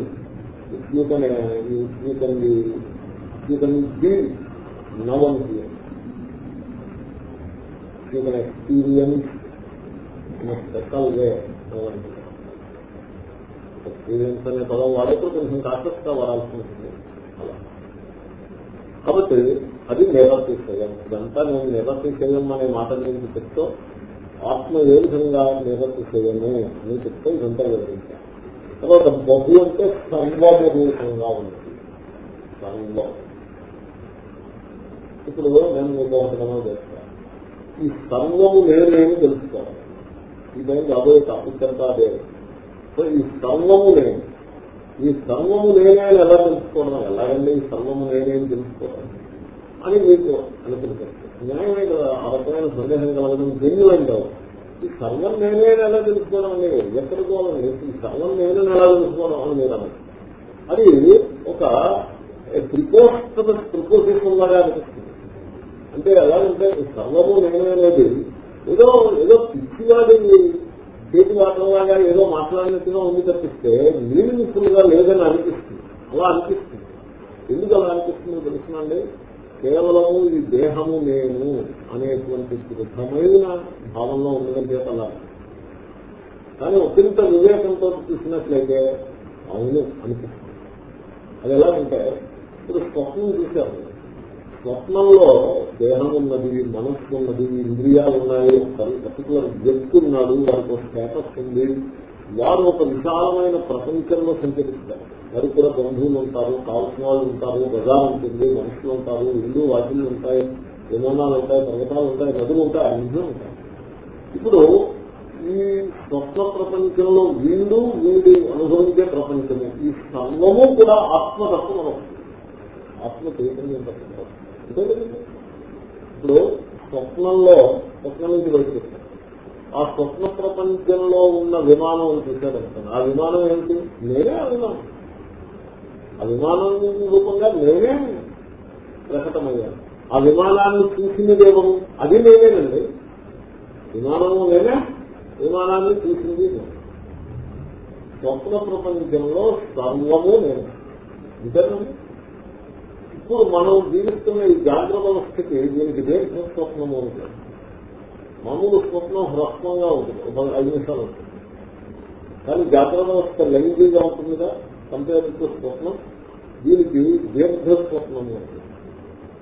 you can you can you can be known you can experience special way experience అనే పదం వాడేప్పుడు కొంచెం కాస్త వాడాల్సి ఉంటుంది అలా కాబట్టి అది నివర్తిశయం ఇదంతా నేను నివర్తిశయం అనే మాట గురించి చెప్తూ ఆత్మ ఏ విధంగా నివర్తిశయము అని చెప్తూ ఇదంతా వివరించాను తర్వాత బహు అంటే సంవమ ఉంది సంవం ఇప్పుడు నేను మీకు ఒకటమో చేస్తాను ఈ సర్వము నేనేమి తెలుసుకోవాలి. ఇదేం రాబోయే టాపిక్ అంతా అదే సో ఈ సర్వము నేను. ఈ సర్వము నేనే అని ఎలా తెలుసుకోవడం? ఎలాగండి ఈ సర్వము నేనేం తెలుసుకోవడం? అని మీకు అనుకుంటారు న్యాయమే కదా ఆ రకమైన సందేహం కలగడం జెన్యున్ కావు ఈ సర్వం నేనే అని ఎలా తెలుసుకోవడం అండి? ఎక్కడికోవాలండి ఈ సర్వం నేనే ఎలా తెలుసుకోవడం అని మీరు అన్నారు. అది ఒక ప్రిపోస్ట్ ప్రిపోజిషన్ లాగా అనిపిస్తుంది. అంటే ఎలాగంటే సర్వము నేనే అనేది ఏదో ఏదో పిచ్చివాడి చేతి మాట్లాడలాగా ఏదో మాట్లాడినట్టుగా ఉంది తప్పిస్తే మీనింగ్ఫుల్గా లేదని అనిపిస్తుంది. అలా అనిపిస్తుంది. ఎందుకు అలా అనిపిస్తుందో తెలుసునండి కేవలము ఈ దేహము నేను అనేటువంటి శుద్ధమైన భావంలో ఉండడం చేత అలా. కానీ ఒకంత వివేకంతో చూసినట్లయితే అవును అనిపిస్తుంది. అది ఎలాగంటే ఇప్పుడు స్వప్నం చూశారు స్వప్నంలో దేహం ఉన్నది మనస్సు ఉన్నది ఇంద్రియాలు ఉన్నాయి పర్టికులర్ వ్యక్తి ఉన్నాడు వారికి ఒక స్టేటస్ ఉంది. వారు ఒక విశాలమైన ప్రపంచంలో సంచరిస్తారు. వారు కూడా బంధువులు ఉంటారు కావాల్సిన వాళ్ళు ఉంటారు బజార్ ఉంటుంది మనుషులు ఉంటారు ఇల్లు వాటిలు ఉంటాయి విమానాలు ఉంటాయి పర్వతాలు ఉంటాయి నదులు ఉంటాయి అన్నీ ఉంటాయి. ఇప్పుడు ఈ స్వప్న ప్రపంచంలో వీళ్ళు వీడి అనుభవించే ప్రపంచము. ఈ సర్వము కూడా ఆత్మతత్వం వస్తుంది. ఆత్మ చైతన్యం తత్వం ఇప్పుడు స్వప్నంలో స్వప్నం నుంచి బయటకు ఆ స్వప్న ప్రపంచంలో ఉన్న విమానం చూశాడంటాను ఆ విమానం ఏంటి నేనే అభిమానం ఆ విమానం రూపంగా నేనే ప్రకటమయ్యాను. ఆ విమానాన్ని చూసినదేమో అది నేనేనండి. విమానము నేనే విమానాన్ని చూసింది స్వప్న ప్రపంచంలో సర్వము నేను. అంతేనండి? ఇప్పుడు మనం జీవిస్తున్న ఈ జాగ్రత్త వ్యవస్థకి దీనికి దేశ స్వప్నము ఉంటుంది మామూలు స్వప్నం హ్రస్వంగా ఉంటుంది ఒక ఐదు నిమిషాలు ఉంటుంది. కానీ జాగ్రత్త వ్యవస్థ లైంగిగా ఉంటుందిగా కంపేర్ టు స్వప్నం. దీనికి దీర్ఘ స్వప్నము ఉంటుంది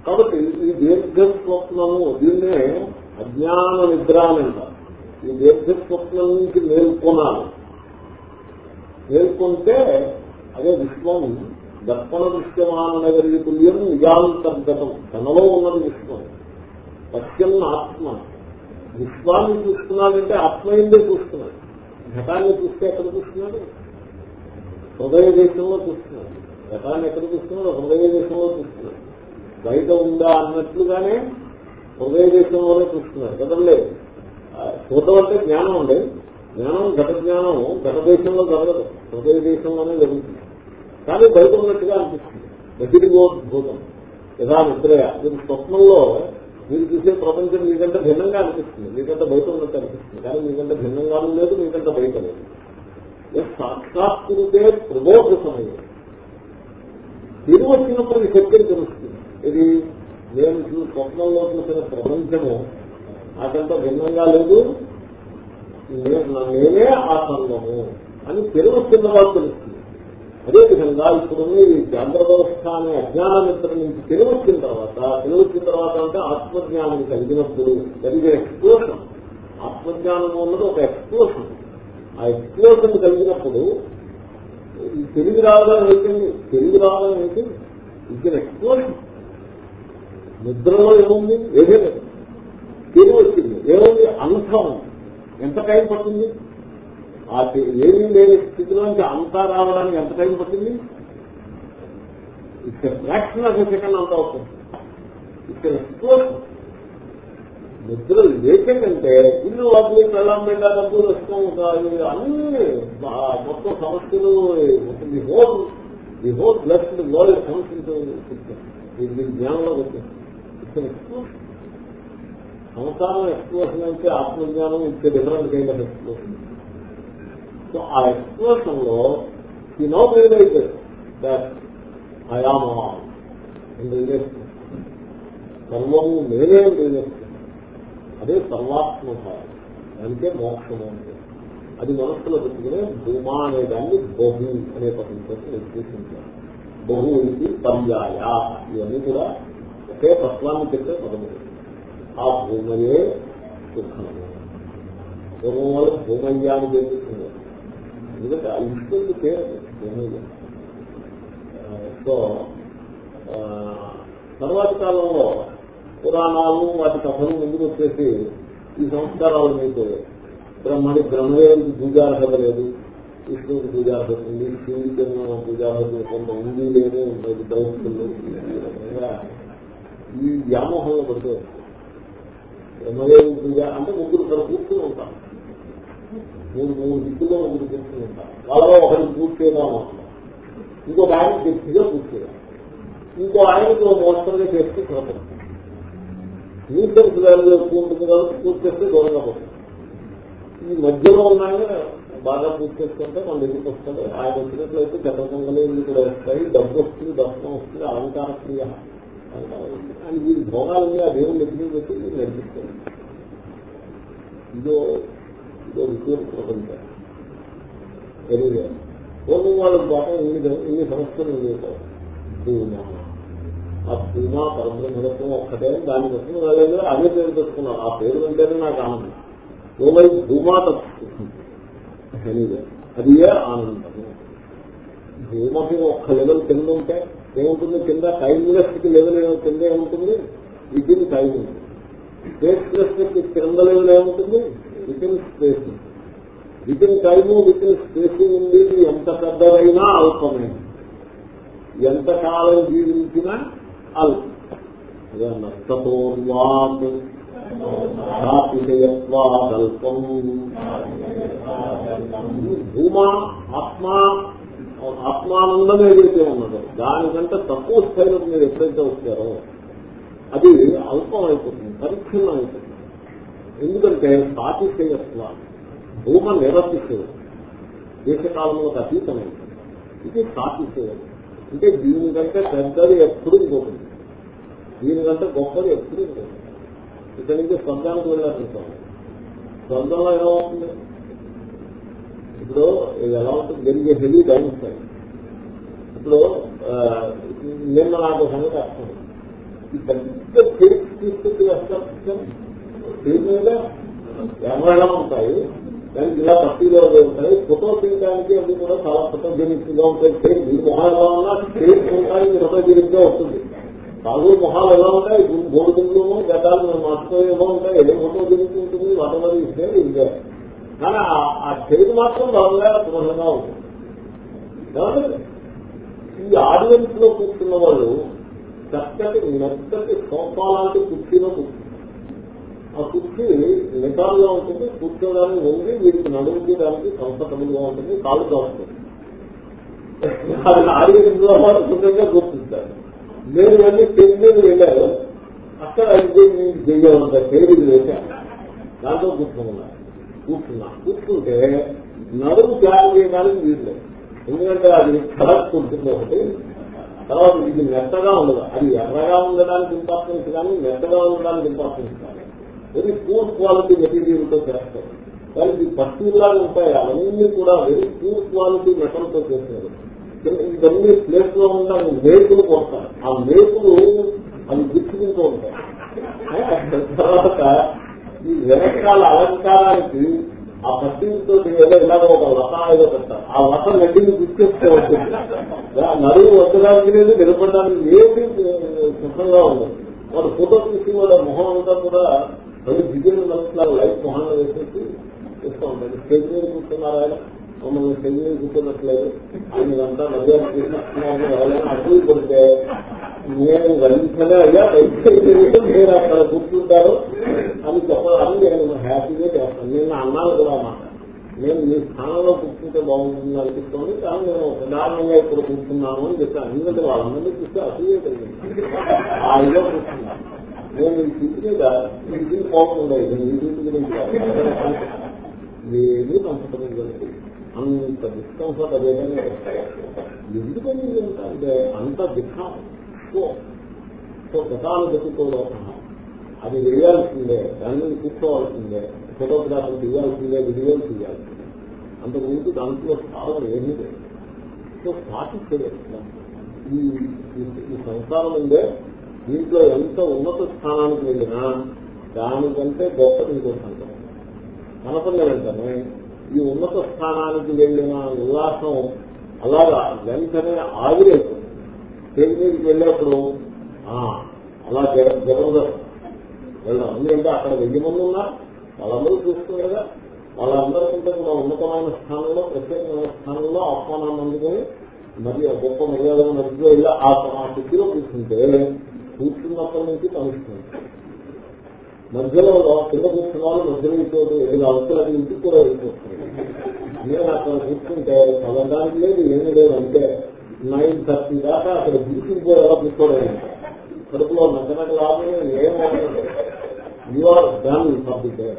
కాబట్టి ఈ దీర్ఘ స్వప్నము దీన్నే అజ్ఞాన నిద్ర అని అంటారు. ఈ దీర్ఘ స్వప్నం నుంచి మేల్కొనాలి. మేల్కొంటే అదే విశ్వం దర్పణ దృశ్యమాన నగరి తుల్యం నిజాంతర్గతం తనలో ఉన్నది విశ్వం. సత్యం ఆత్మ. విశ్వాన్ని చూస్తున్నాడంటే ఆత్మయందే చూస్తున్నాడు. ఘటాన్ని చూస్తే ఎక్కడ చూస్తున్నాడు? హృదయ దేశంలో చూస్తున్నాడు. ఘటాన్ని ఎక్కడ చూస్తున్నాడు? హృదయ దేశంలో చూస్తున్నాడు. బయట ఉందా అన్నట్లుగానే హృదయ దేశంలోనే చూస్తున్నాడు. కదండి చూడటం అంటే జ్ఞానం అండి. జ్ఞానం ఘట జ్ఞానం ఘట దేశంలో జరగదు. హృదయ దేశంలోనే జరుగుతుంది. కానీ బయట ఉన్నట్టుగా అనిపిస్తుంది బహిర్గోద్భూతం యథా నిద్రయ. మీరు స్వప్నంలో మీరు చూసే ప్రపంచం మీకంటే భిన్నంగా అనిపిస్తుంది. మీకంటే బయట ఉన్నట్టు అనిపిస్తుంది. కానీ మీకంటే భిన్నంగానూ లేదు మీకంటే బయట లేదు సాక్షాత్కృతే ప్రబోధ సమయం తిరిగి వచ్చినప్పుడు ఈ శక్తిని తెలుస్తుంది. ఇది నేను స్వప్నంలో చూసిన ప్రపంచము నాకంత భిన్నంగా లేదు. నేనే ఆసంగము అని తిరిగి వచ్చిన వాళ్ళు తెలుస్తుంది. అదేవిధంగా ఇప్పుడు ఈ జాగ్రత్త వ్యవస్థ అనే అజ్ఞాన నిద్ర నుంచి తెలివచ్చిన తర్వాత తెలివచ్చిన తర్వాత అంటే ఆత్మజ్ఞానం కలిగినప్పుడు కలిగే ఎక్స్ప్లోషన్. ఆత్మజ్ఞానం ఉన్నది ఒక ఎక్స్ప్లోషన్. ఆ ఎక్స్ప్లోషన్ కలిగినప్పుడు తెలివి రావడం ఏంటండి తెలివి రావడం ఏంటి? ఇది ఎక్స్ప్లోషన్ నిద్రలో ఏముంది? ఏదే లేదు. తెలివి వచ్చింది. ఏముంది? అంశం ఎంత టైం పడుతుంది ఆ ఏమీ లేని స్థితిలోంచి అంతా రావడానికి ఎంత టైం పట్టింది? ఇక్కడ ఫ్రాక్షన్ ఆఫ్ సెకండ్ అంతా అవుతుంది ఇక్కడ నిద్ర లేకంటే ఇల్లు వాటిని పెళ్ళం పెట్ట డబ్బులు ఇష్టం అన్ని మొత్తం సమస్యలు the whole the whole blood load సమస్యలు ఇది జ్ఞానంలో వచ్చింది ఇక్కడ ఎక్స్ప్లోషన్ సంసారం ఎక్స్ప్లోషన్ అంటే ఆత్మజ్ఞానం ఇక్కడ different kind of explosion so ఆ ఎక్స్ప్లోషన్లో ఈ no realized that I am all realization సర్వము నేనే రియలైజేషన్ అదే సర్వాత్మభావం దానికే మోక్షము అంటే అది మనస్సులో పెట్టుకునే భూమా అనే దాన్ని బహు అనే పదంతో నిర్దేశించారు బహు ఇది పర్యాయ ఇవన్నీ కూడా ఒకే తత్వాన్ని చెప్పే పదములు ఆ భూమయే సుఖము పూర్వం వాళ్ళు భూమయ్య అని చెప్పిస్తున్నారు ఎందుకంటే ఆ ఇస్తుంది పేరు. సో తర్వాతి కాలంలో పురాణాలు వాటి కథలు ముందుకు వచ్చేసి ఈ సంస్కారాలు మీకు బ్రహ్మని బ్రహ్మదేవుడికి పూజార్హత లేదు. విష్ణువుకి పూజార్హత ఉంది. శివుడికి పూజార్హత కొంత ఉంది లేదు ఉండదు. దౌత్యులు ఈ వ్యామోహంలో పడుతూ బ్రహ్మదేవుడి పూజ అంటే ముగ్గురు ఇక్కడ కూర్చుని ఉంటారు. మూడు మూడు దిక్కుల్లో ముగ్గురు కూర్చుని ఉంటారు వాళ్ళలో ఒకరికి పూర్తిగా చేయడం ఇంకొక ఆయన గట్టిగా పూర్తిగా. ఇంకో ఆయనకు మోస్తరుగా చేస్తే చూడండి న్యూసెన్స్ వాల్యూ ఎక్కువ ఉంటుంది కాబట్టి పూర్తి చేస్తే దూరంగా పోతుంది ఈ మధ్యలో ఉన్నాయని బాగా పూర్తి చేసుకుంటే మన దగ్గరికి వస్తుంది ఆయన వచ్చినట్లయితే చెత్త పొంగలేదు కూడా వస్తాయి డబ్బు వస్తుంది దర్శనం వస్తుంది అలంకార క్రియ. అని వీరి భోగాలన్నీ ఆ దేవుని ఎదురు పెట్టి మీరు నడిపిస్తారు ఇదో ఇదో ప్రపంచం. ఎనిమిది పూర్వం వాళ్ళ పాపం ఇన్ని ఇన్ని సమస్యలు ఉండేవి. ఆ భూమా పరబ్రహ్మత్వం ఒక్కటే దాని కోసం రాలేదు అదే పేరు తెచ్చుకున్నారు. ఆ పేరు అంటేనే నాకు ఆనందం. భూమై భూమా అది ఏ ఆనందము భూమకి ఒక్క లెవెల్ కింద ఉంటే ఏముంటుంది? కింద టైమ్లెస్కి లెవెల్ కింద ఏముంటుంది? ఇది టైం ఉంటుంది స్పేస్లెస్కి కింద లెవెల్ ఏముంటుంది? Within space within time within space ఉంది. ఎంత పెద్దదైనా అల్పమే. ఎంత కాలం జీవించినా అల్పతోర్వాత్ అల్పం భూమా ఆత్మ ఆత్మానందం ఏదైతే ఉన్నదో దానికంటే తక్కువ స్థాయిలో మీరు ఎప్పుడైతే వస్తారో అది అల్పం అయిపోతుంది పరిచ్ఛిన్నం అయిపోతుంది ఎందుకంటే సాతిశయత్వ భూమ నిరతిశయం దేశకాలంలో అతీతమైంది ఇది సాతిశయం అంటే దీనికంటే పెద్దది ఎప్పుడు ఇంకొకటి దీనికంటే గొప్పది ఎప్పుడు ఇంకొకటి ఇక్కడి నుంచి స్వర్గానికి వెళ్ళాల్సింటాం స్వర్గంలో ఎలా అవుతుంది ఇప్పుడు ఎలా ఉంటుంది జరిగే హెవీ డైన్స్ ఇప్పుడు నిన్న నాకు సంగతి అర్థం ఈ పెద్ద చెరుకు తీసుకొచ్చి వేస్తారు చెరుకు మీద ఉంటాయి. దానికి ఇలా పట్టీలో ఉంటాయి. ఫోటో తీయడానికి అవి కూడా చాలా ఫోటోజెనిక్గా ఉంటాయి సేమ్ మీ మొహాలు ఎలా ఉన్నా సేమ్ ఉంటాయి ఫోటోజెనిక్గా వస్తుంది కాదు మొహాలు ఎలా ఉంటాయి? బోర్డులు గతాలు మర్చిపోయి ఉంటాయి. ఏ ఫోటోజెనిక్ ఉంటుంది వాటెవర్ ఇస్తే ఇదే. కానీ ఆ స్టేట్ మాత్రం బాగా దృఢంగా ఉంటుంది. ఈ ఆడియన్స్లో కూర్చున్న వాళ్ళు చక్కటి మెత్తటి సోఫా లాంటి కుర్చీలో కూర్చున్నారు ఆ కుర్చీ నిటారుగా ఉంటుంది కూర్చోడానికి ఉంది వీరికి నడుముకి దానికి కంఫర్టబుల్గా ఉంటుంది. కాలు కాస్తుంది అది ఆరోగ్యంలో సుఖంగా గుర్తిస్తారు. నేను వెళ్ళి స్టేజ్ మీద వెళ్ళారు అక్కడ అయితే మీకు చెయ్యాలంటే పేరు వేశాను దాంతో కూర్చున్నా కూర్చున్నా కూర్చుంటే నడుము త్యాగం చేయడానికి వీళ్ళు ఎందుకంటే అది కలర్ ఉంటుంది ఒకటి తర్వాత ఇది మెత్తగా ఉండదు. అది ఎర్రగా ఉండడానికి ఇంపార్టెన్స్ కానీ మెత్తగా ఉండడానికి ఇంపార్టెన్స్ కానీ వెరీ పూర్ క్వాలిటీ మెటీరియల్తో చేస్తారు. దానికి పట్టులాగా ఉంటాయి అవన్నీ కూడా వెరీ పూర్ క్వాలిటీ మెటల్తో చేస్తారు. ఇవన్నీ ప్లేస్లో ఉన్న మేకులు కొడతారు. ఆ మేకులు అవి గుర్తుకుంటూ ఉంటాయి. తర్వాత ఈ వెనకాల అలంకారానికి ఆ పట్టితో ఏదో ఇలాగ ఒక లత ఏదో పెడతారు. ఆ లత నడ్డిని గుర్తిస్తూ ఉంటుంది నడువు వచ్చడానికి లేదు నిలబడడానికి ఏది సుఖంగా ఉండదు. వాడు ఫోటో తీసి వాళ్ళ మొహం అంతా కూడా రెండు దిగులు వస్తున్నారు లైఫ్ మొహంలో వేసేసి చెప్తా ఉంటాను స్టేజ్ మీద కూర్చున్నారు ఆయన. మమ్మల్ని స్టేజ్ మీద కూర్చున్నట్లేదు ఆయన అంతా మధ్యాహ్నం తీసుకున్నారని ఎవరైనా అడ్డు కొడితే నేను వెంటనే అయ్యా దయచేసి మీరు అక్కడ కూర్చుంటారు అని చెప్పాలని నేను హ్యాపీగా చేస్తాను. నేను అన్నాను కూడా మాట నేను మీ స్థానంలో కూర్చుంటే బాగుంటుంది అనిపిస్తుంది. కానీ నేను ప్రధానంగా ఇప్పుడు కూర్చున్నాను అని చెప్పాను ఎందుకంటే వాళ్ళందరినీ చూస్తే అసూయ కలిగింది. ఆ ఇదో కూర్చున్నాను. నేను ఈ స్థితి మీద ఈ స్థితి పోకుండా ఈ స్థితి గురించి ఏమీ కంఫర్టబుల్ కలిగి అంత డిస్కంఫర్ట్ అదేవిధంగా ఎందుకని అంటే అంత దుఃఖం సో సో గతానుగతితో లోపం అది వేయాల్సిందే. దాని మీద కూర్చోవాల్సిందే. ఫోటోగ్రాఫర్ తీయాల్సిందే వీడియోలు తీయాల్సిందే. అంతకు ముందు దాంట్లో సాధన ఏమీ లేదు సో పాటి ఈ సంసారం ఉందే దీంట్లో ఎంత ఉన్నత స్థానానికి వెళ్ళినా దానికంటే గొప్పది ఇంకోటి సంసారం కనపడిన వెంటనే ఈ ఉన్నత స్థానానికి వెళ్ళిన ఉల్లాసం అలాగా వెంటనే ఆవిరైపోతుంది స్టేజ్ మీదకి వెళ్ళేప్పుడు ఆ, అలా జగ జబర్దస్త్ వెళ్దాం ఎందుకంటే అక్కడ వెయ్యి మంది ఉన్నారు. వాళ్ళందరూ చూస్తున్నారు కదా. వాళ్ళందరికంటే కూడా ఉన్నతమైన స్థానంలో ప్రత్యేకమైన స్థానంలో ఆహ్వానాన్ని అందుకొని మరి గొప్ప మర్యాద మధ్యలో వెళ్ళి ఆ ఆ స్థితిలో కూర్చుంటే కూర్చున్నప్పటి నుంచి కలుస్తుంది మధ్యలో కింద కూర్చున్న మధ్యలో ఇంకోటి ఏదో అవసరం ఇంటికి కూడా వెళ్ళిపోతుంది నేను అక్కడ కూర్చుంటే చదవడానికి లేదు ఏమీ లేదు అంటే నైన్ థర్టీ దాకా అక్కడ కూర్చుంటే ఎలా కూర్చోలేదు కడుపులో నచ్చనట్టు లాభం ఏమవుతుంది you are done for the day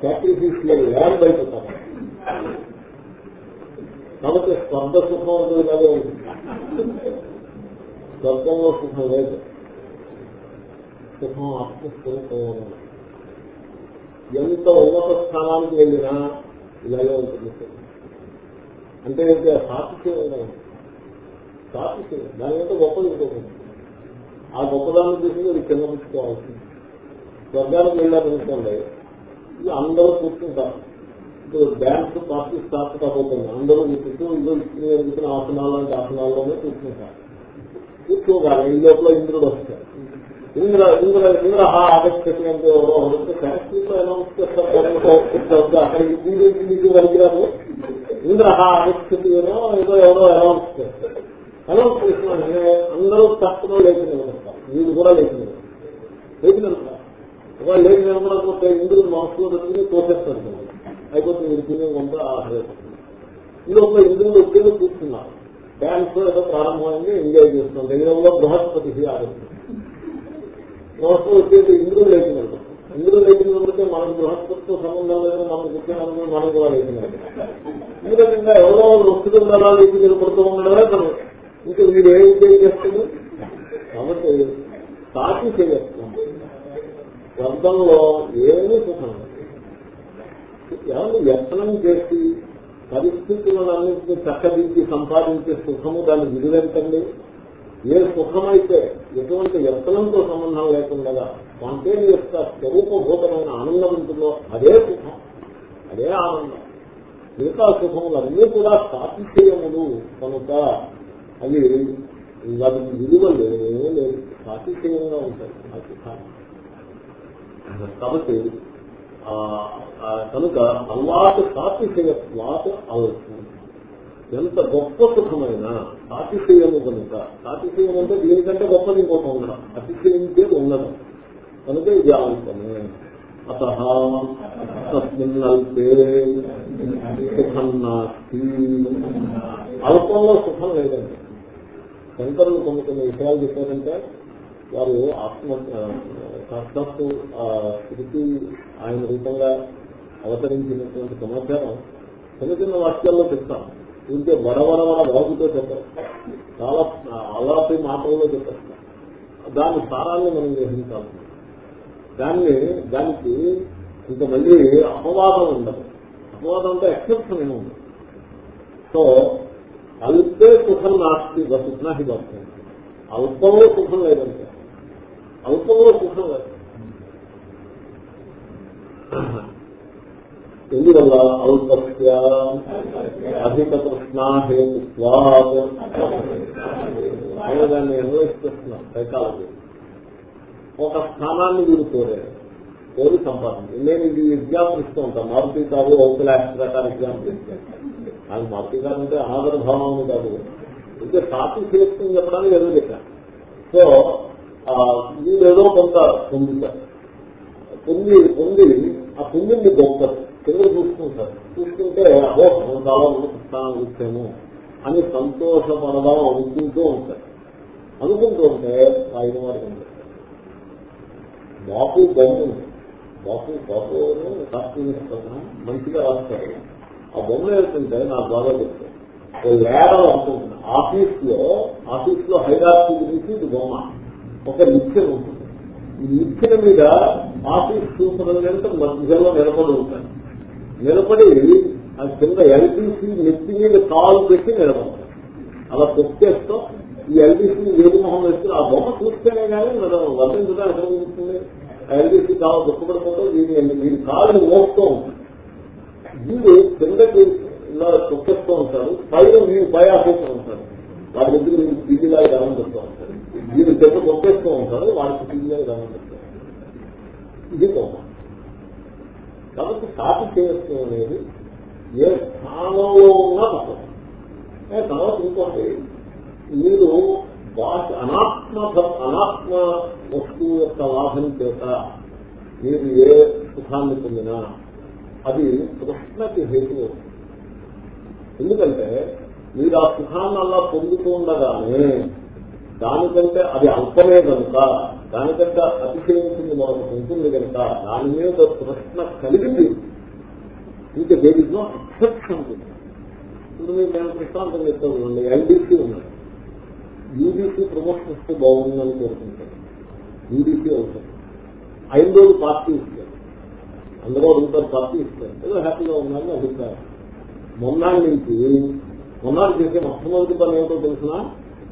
sacrifice లేదు ల్యాండ్ అయిపోతాను కాబట్టి స్పర్ధ సుఖం అనేది ఇలాగే ఉంటుంది స్వర్గంలో సుఖం లేదు. సుఖం ఆత్మస్వరూపంలో ఎంత ఉన్నత స్థానానికి వెళ్ళినా ఇలాగే ఉంటుంది. అంటే ఏంటి? ఆ సాతిశయంగా ఉంది దాని మీద గొప్పది ఇంకోటి ఆ గొప్పదాన్ని చూసి అది కింద పుచ్చుకోవాల్సింది స్వర్గానికి వెళ్ళాలనుకోండి ఇది అందరూ కూర్చుంటారు. ఇప్పుడు డ్యాన్స్ పార్టీ స్టార్ట్ కాబోతుంది అందరూ ఈ చుట్టూ ఇల్లు ఇచ్చిన ఆసనాలు లాంటి ఆసనాల్లోనే కూర్చుంటారు. కూర్చోగానే ఈ లోపల ఇంద్రుడు వస్తాడు. ఇంద్ర ఇంద్ర ఇంద్ర ఆగస్టు ఎవరో సంస్కృతిలో అనౌన్స్ చేస్తారు అక్కడ ఇంటికి వలికిరారు ఇంద్ర ఆగస్టు ఏదో ఏదో ఎవరో అనౌన్స్ చేస్తారు అనౌన్స్ చేసిన అందరూ తక్కువ లేచిన నిలబడతారు వీళ్ళు కూడా లేచిన లేచిన లేచి నిలబడతారు ఒకవేళ లేచి నిలబడకపోతే ఇంద్రుడు మనసులో పెట్టుకుని తోసేస్తారు అయిపోతే వీళ్ళు తినే కొంత ఆహ్లాదపడుతుంది ఈ లోపల ఇంద్రుడు వచ్చేది కూర్చున్నారు డ్యాన్స్ ఏదో ప్రారంభమైంది ఎంజాయ్ చేస్తున్నాం. దగ్గరంలో బృహస్పతి ఆగస్టు బృహస్పతి వచ్చేసి ఇంద్రుడు లేచినట్టు ఇంద్రుడు లేచి నిలబడితే మనకు బృహస్పతితో సంబంధం లేదని మనం కూర్చొని మనం కూడా లేచినట్టు ఈ రకంగా ఎవరో వస్తువులు లేచి నిలబడుతూ ఉండడమే తను ఇంకా వీడు ఏ ఉద్యోగం చేస్తుంది కాబట్టి సాటి చేయస్తున్నాం వర్గంలో ఏమీ సుఖం లేదు. ఏమన్నా వ్యసనం చేసి పరిస్థితులన్నింటినీ చక్కదిద్ది సంపాదించే సుఖము దాన్ని విడివెంటండి ఏ సుఖమైతే ఎటువంటి వ్యసనంతో సంబంధం లేకుండా స్పాంటేనియస్గా స్వరూపభూతమైన ఆనందం ఉంటుందో అదే సుఖం అదే ఆనందం. మిగతా సుఖములన్నీ కూడా సాతిశయములు కనుక అవి వాటి విలువ లేనే లేదు సాతిశయంగా ఉంటాయి ఆ సుఖాన్ని కాబట్టి కనుక అల్లాట్ సాతిశయత్వాత్ అల్పం ఎంత గొప్ప సుఖమైన సాతిశయము కనుక సాతిశయం అంటే దీనికంటే గొప్పది ఇంకోటి ఉండడం అతిశయించే ఉండడం కనుక ఇది అల్పమే అత తస్మిన్నల్పే సుఖం నాస్తి. అల్పంలో సుఖం లేదండి. శంకరులు కొన్ని కొన్ని విషయాలు చెప్పారంటే వారు ఆత్మ సాక్షాత్తు ఆ స్థితి ఆయన రూపంగా అవతరించినటువంటి సమాచారం చిన్న చిన్న వాక్యాల్లో చెప్తాం. ఇంకే వడవడ వర బాగుతో చెప్పారు. చాలా అలాంటి మాటల్లో చెప్పేస్తాం దాని సారాన్ని మనం గ్రహించాలి. దాన్ని దానికి ఇంత మళ్ళీ అపవాదం ఉండదు. అపవాదం అంటే ఎక్సెప్షన్ ఏమి ఉండదు. సో అల్పే సుఖం నాస్తి సుఖనా హి అల్పంలో సుఖం లేదంటే. అల్పంలో సుఖం ఎందువల్ల అల్పస్య అధిక కృష్ణాహేతుత్వాద్ ఆయన దాన్ని అన్వయిస్తున్నాం సైకాలజీ ఒక స్థానాన్ని వీడు కోరారు కోరి సంపాదించి నేను ఇది ఎగ్జాంపుల్ ఇస్తూ ఉంటాను మారుతి కాదు అవుతుల రకాల ఎగ్జాంపుల్ ఇస్తాను అది మారుతి కాదు అంటే అనాదర భావం కాదు. ఇంకా సాక్షి చేస్తుంది చెప్పడానికి ఎదురు సో వీళ్ళు ఏదో కొంత పొందుతారు. పొంది పొంది ఆ పొందింది గొప్ప కింద చూసుకుంటారు. చూసుకుంటే అదో మనం చాలా స్థానం ఇచ్చాము అని సంతోషపడదాం అనుకుంటూ ఉంటారు. అనుకుంటూ ఉంటే ఆయన వారికి ఉంటారు బాపు బొమ్మ బాపు బాపు శాస్త్రీయ మంచిగా రాస్తారు. ఆ బొమ్మ ఏంటంటే నా బాగా చెప్తాను ఓ లేడర్ అనుకుంటున్నా. ఆఫీస్లో ఆఫీస్లో హైదరాబాద్ గురించి ఇది బొమ్మ. ఒక నిత్యం ఉంటుంది. ఈ నిత్యం మీద ఆఫీస్ సూపరింటెండెంట్ మధ్యలో నిలబడి ఉంటాయి. నిలబడి ఆ కింద ఎల్టీసీ నెత్తి మీద కాలు పెట్టి నిలబడతాయి. అలా తొక్కేస్తూ. ఈ ఎల్టీసీ వేడి మొహం వేస్తే ఆ బొమ్మ చూస్తేనే కానీ వర్ణించడం ఎక్కడ ఉంటుంది ఆ ఎల్టీసీ కాలు దుఃఖపడిపోతే. వీడి వీడి కాళ్ళు మోస్తూ ఉంటుంది వీడు కిందకి ఇలా తొక్కేస్తూ ఉంటారు. పైన వీడు భయాసేస్తూ ఉంటారు. వాడి దగ్గర వీడు పీజీలాగా గమనం ఉంటారు. వీడు కింద కొట్టేస్తూ ఉంటారు వాడికి పీజీలాగా గమనం ఇది కోపం. కాబట్టి కాపీ చేయటం అనేది ఏ స్థానంలో ఉన్నా తప్పదు. తర్వాత ఇంకోటి మీరు వాటి అనాత్మ అనాత్మ వస్తువు యొక్క లాభం చేత మీరు ఏ సుఖాన్ని పొందినా అది కృష్ణకి హేతు ఎందుకంటే మీరు ఆ సుఖాన్ని అలా పొందుతుండగానే దానికంటే అది అల్పమే కనుక దానికంటే అతిశయించింది మనకు ఉంటుంది కనుక దాని మీద ప్రశ్న కలిగింది. ఇంకా దేర్ ఇస్ నో ఎక్సెప్షన్ ఇప్పుడు మీరు నేను దృష్టాంతం చెప్తాను ఎల్డీసీ ఉన్నాయి యూడీసీ ప్రమోషన్ ఇస్తే బాగుందని కోరుకుంటారు. యూడీసీ అవుతుంది. ఐదు రోజులు పార్టీ ఇస్తారు అందరూ అడుగుతారు పార్టీ ఇస్తారు ఏదో హ్యాపీగా ఉన్నారని అడుగుతారు మొన్నాడు నుంచి మొన్నాడు చేసే మొట్టమొదటి పని ఏమిటో తెలిసినా?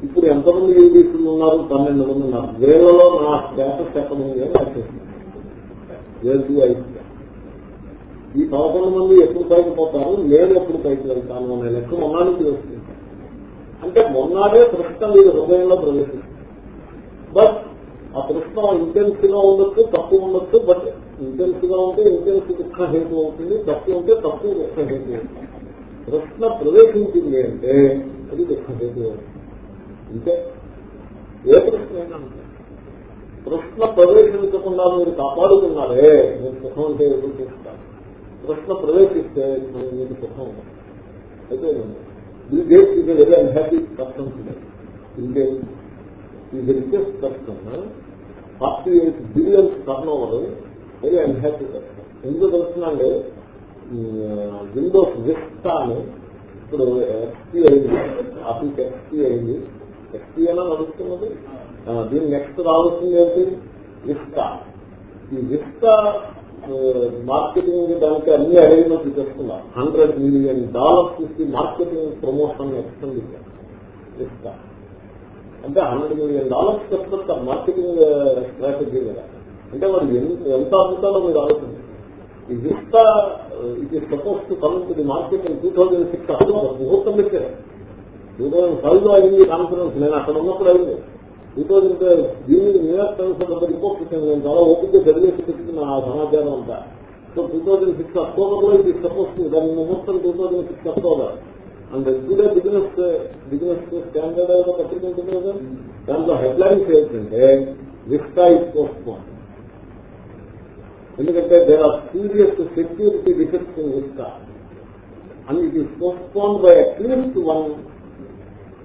ఇప్పుడు ఎంతమంది యూడీసీలు ఉన్నారు పన్నెండు మంది ఉన్నారు. వేళ్ళలో నా స్టేటస్ ఎక్కడ అని వచ్చేసింది ఈ పదకొండు మంది ఎప్పుడు పైకి పోతారు నేను ఎప్పుడు పైకి వెళ్తాను అనే లెక్క మొన్నాడికి వస్తుంది. అంటే మొన్నాడే ప్రశ్న మీరు హృదయంలో ప్రవేశిస్తుంది. బట్ ఆ ప్రశ్న ఇంటెన్స్గా ఉండొచ్చు తక్కువ ఉండొచ్చు బట్ ఇంటెన్స్గా ఉంటే ఇంటెన్స్ దుఃఖ హేతు అవుతుంది తక్కువ ఉంటే తక్కువ దుఃఖ హేతు అవుతుంది. ప్రశ్న ప్రవేశించింది అంటే అది దుఃఖ హేతు అవుతుంది. అంతే ఏ ప్రశ్న అయినా ప్రశ్న ప్రవేశించకుండా మీరు కాపాడుకున్నారే మీరు సుఖం అంటే ఎదురు చూస్తారు? ప్రశ్న ప్రవేశిస్తే మీకు సుఖం అయితే బిల్ గేట్స్ ఇది very unhappy person Bill Gates is richest person forty eight billions turnover very unhappy person ఎందుకు తెలుస్తున్నాండి విండోస్ విస్తా అని ఇప్పుడు ఎక్స్పీ అయింది ఆఫీస్ ఎక్స్పీ అయింది ఎక్స్పీ అని నడుస్తున్నది దీని నెక్స్ట్ రావాల్సింది ఏంటి? విస్తా. ఈ విస్తా మార్కెటింగ్ దానికి అన్ని అరేంజ్లో చెప్తున్నా. హండ్రెడ్ మిలియన్ డాలర్స్ ఇచ్చి మార్కెటింగ్ ప్రమోషన్ ఎక్స్పెండిచర్. ఇస్తా అంటే హండ్రెడ్ మిలియన్ డాలర్స్ చెప్తారు మార్కెటింగ్ స్ట్రాటజీ మీద అంటే వాడు ఎంత అమ్ముతాడో మీరు ఆలోచించారు ఈ విస్తా ఇది suppose to come to the market two thousand six ముహూర్తం పెట్టారు. టూ థౌసండ్ ఫైవ్లో అయింది కాన్ఫరెన్స్ నేను అక్కడ ఉన్నప్పుడు అయింది. టూ థౌజండ్ దీన్ని న్యూయార్క్ టైమ్స్ ఒక రిపోర్ట్ ఇచ్చాను నేను చాలా ఓపిక చదివేసి పెట్టిన ఆ సమాచారం అంతా. సో టూ థౌసండ్ సిక్స్ అక్టోబర్లో ఇది సపోజ్ దాని ముహూర్తం two thousand six October. And today business business standard పత్రిక ఉంటుంది కదా దాంట్లో హెడ్లైన్స్ ఏంటంటే విస్టా ఇస్ పోస్ట్ పోన్ ఎందుకంటే there are serious security defects in Vista and it is postpone by at least one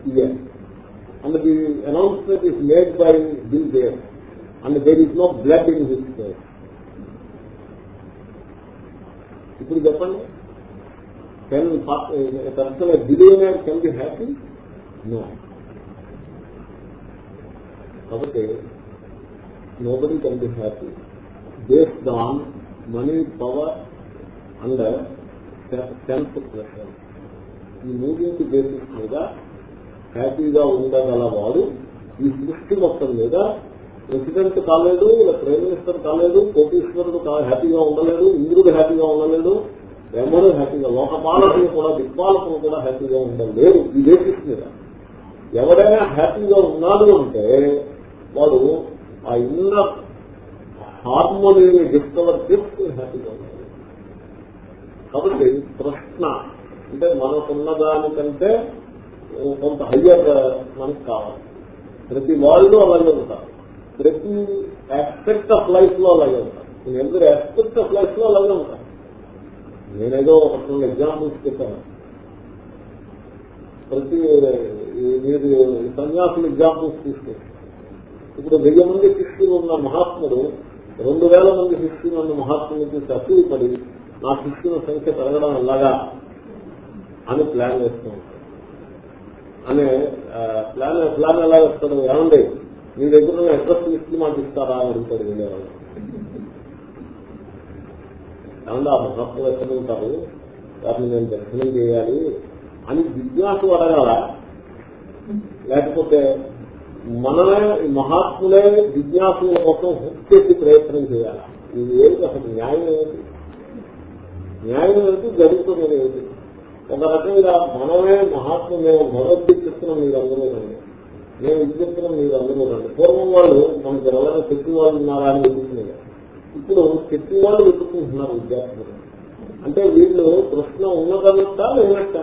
year and the announcement is made by Bill Gates and there is no blood in his face. ఇప్పుడు చెప్పండి can person billionaire can be happy no కాబట్టి nobody can be happy based on money power and self pressure ఈ మూడింటి basis మీద హ్యాపీగా ఉండగలవాడు ఈ సృష్టి మొత్తం మీద ప్రెసిడెంట్ కాలేదు ప్రైమ్ మినిస్టర్ కాలేదు కోటీశ్వరుడు హ్యాపీగా ఉండలేదు ఇంద్రుడు హ్యాపీగా ఉండలేదు ఎవరు హ్యాపీగా లోకపాలకులు కూడా దిక్పాలకులు కూడా హ్యాపీగా ఉండలేరు. ఈ బేసిస్ మీద ఎవరైనా హ్యాపీగా ఉన్నాడు అంటే వాడు ఆ ఇన్న హార్మోనీని డిస్కవర్ చేసుకుని హ్యాపీగా ఉన్నాడు కాబట్టి ప్రశ్న అంటే మనకున్న దానికంటే కొంత హయ్యర్ మనకు కావాలి. ప్రతి వాళ్ళు అలాగే ఉంటారు. ప్రతి ఆస్పెక్ట్ ఆఫ్ లైఫ్లో అలాగే ఉంటారు. నేను ఎందుకు ఆస్పెక్ట్ ఆఫ్ లైఫ్లో అలాగే ఉంటాను నేనేదో ఒక రెండు ఎగ్జాంపుల్స్ చెప్పాను. ప్రతి మీరు సన్యాసులు ఎగ్జాంపుల్స్ తీసుకోండి. ఇప్పుడు వెయ్యి మంది శిష్యులు ఉన్న మహాత్ముడు రెండు వేల మంది శిష్యులు ఉన్న మహాత్ముని చూసి పడి నా శిష్యుల సంఖ్య పెరగడం ఎలాగా అని ప్లాన్ చేస్తున్నాను అనే ప్లాన్ ప్లాన్ ఎలా వస్తాడు ఏమండి? మీ దగ్గర అడ్రస్ లిస్ట్ మాకు ఇస్తారా అని అడుగుతాడు వెళ్ళేవాళ్ళు ఏమన్నా ఆ మహాత్ములు ఎక్కడ ఉంటారు. వారిని నేను దర్శనం చేయాలి అని జిజ్ఞాసు అడగాలా? లేకపోతే మనమే మహాత్ములే జిజ్ఞాసుల కోసం హుక్ చేసి ప్రయత్నం చేయాలా? ఇది ఏది అసలు న్యాయం ఏమిటి? న్యాయం ఏమిటి? జరుగుతున్నది ఏమిటి? ఒక రకంగా మనమే మహాత్మ మేము భగవద్గీత చెప్తున్నాం మీరు అందరూ రండి. మేము ఇది చెప్తున్నాం మీరు అందరూ రండి. పూర్వం వాళ్ళు మనకి ఎవరైనా శక్తి వాళ్ళు ఉన్నారా అని వెతుకుతున్నారు. ఇప్పుడు శక్తి వాళ్ళు వెతుకుంటున్నారు విద్యార్థులు. అంటే వీళ్ళు ప్రశ్న ఉన్నదన్నట్ట లేనట్ట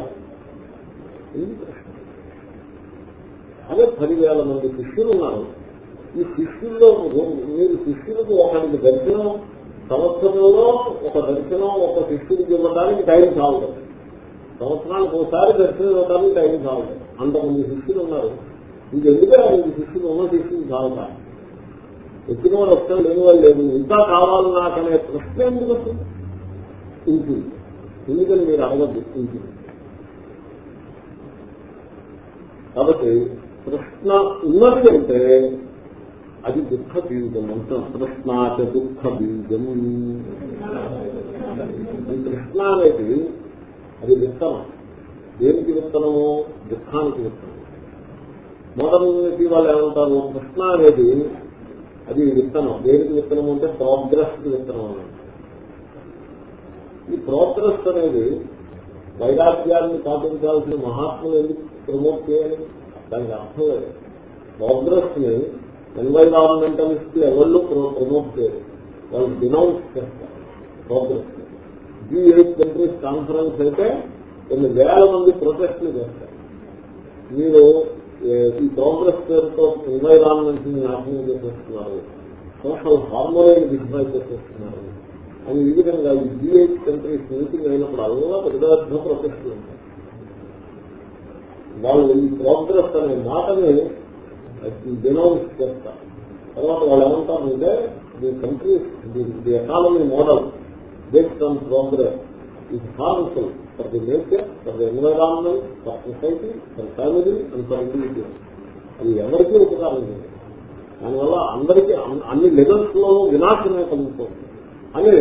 అదే పదివేల మంది శిష్యులు ఉన్నారు. ఈ శిష్యుల్లో మీరు శిష్యులకు ఒకరికి దర్శనం సంవత్సరంలో ఒక దర్శనం ఒక శిష్యుడికి ఇవ్వడానికి టైం కావాలి సంవత్సరానికి ఒకసారి దర్శనం ఇవ్వడానికి టైం కావాలి. అంతమంది శిష్యులు ఉన్నారు. ఇది ఎందుకంటే ఐదు శిష్యులు ఉన్న శిష్యులు చాలదా ఎక్కిన వాళ్ళు వస్తారు లేని వాళ్ళు లేదు ఇంకా కావాలి నాకనే ప్రశ్న ఎందుకు వస్తుంది? ఇంటి ఎందుకని మీరు అడగద్దు? ఇంటి కాబట్టి ప్రశ్న ఉన్నది అంటే అది దుఃఖ బీజం అంత ప్రశ్నాచ దుఃఖ బీజం. ప్రశ్న అనేది అది విత్తనం. దేనికి విత్తనము? దుఃఖానికి విత్తనం మొదటి వాళ్ళు ఏమంటారు? కృష్ణ అనేది అది విత్తనం. దేనికి విత్తనం అంటే ప్రోగ్రెస్ విత్తనం అని. ఈ ప్రోగ్రెస్ అనేది వైరాగ్యాన్ని పాటించాల్సిన మహాత్ములు ఎందుకు ప్రమోట్ చేయాలి? దానికి అర్థం లేదు. ప్రోగ్రెస్ని ఎన్వైరాన్మెంటలిస్ట్ ఎవరు ప్రమోట్ చేయరు వాళ్ళు డినౌన్స్ చేస్తారు progress. G eight countries conference అయితే కొన్ని వేల మంది ప్రొటెస్ట్లు చేస్తారు మీరు ఈ కాంగ్రెస్ పేరుతో ఎన్వైరాన్మెంట్ని నాశనం చేసేస్తున్నారు. సోషల్ హార్మోనియన్ డిస్ట్రాయ్ చేసేస్తున్నారు. అని ఈ విధంగా ఈ జీ ఎయిట్ కంట్రీస్ మీటింగ్ అయినప్పుడు అల్లా పెద్ద ప్రొటెస్ట్లు ఉంటాయి వాళ్ళు ఈ ప్రోగ్రెస్ అనే మాటని డినౌన్స్ చేస్తారు. తర్వాత వాళ్ళు ఏమంటారంటే the country the economy model based on progress is harmful for the nature for the environment for society for family and for individual అది ఎవరికీ ఉపకారం లేదు. దానివల్ల అందరికీ అన్ని లెవెల్స్లో వినాశమే కలుగుతుంది. అని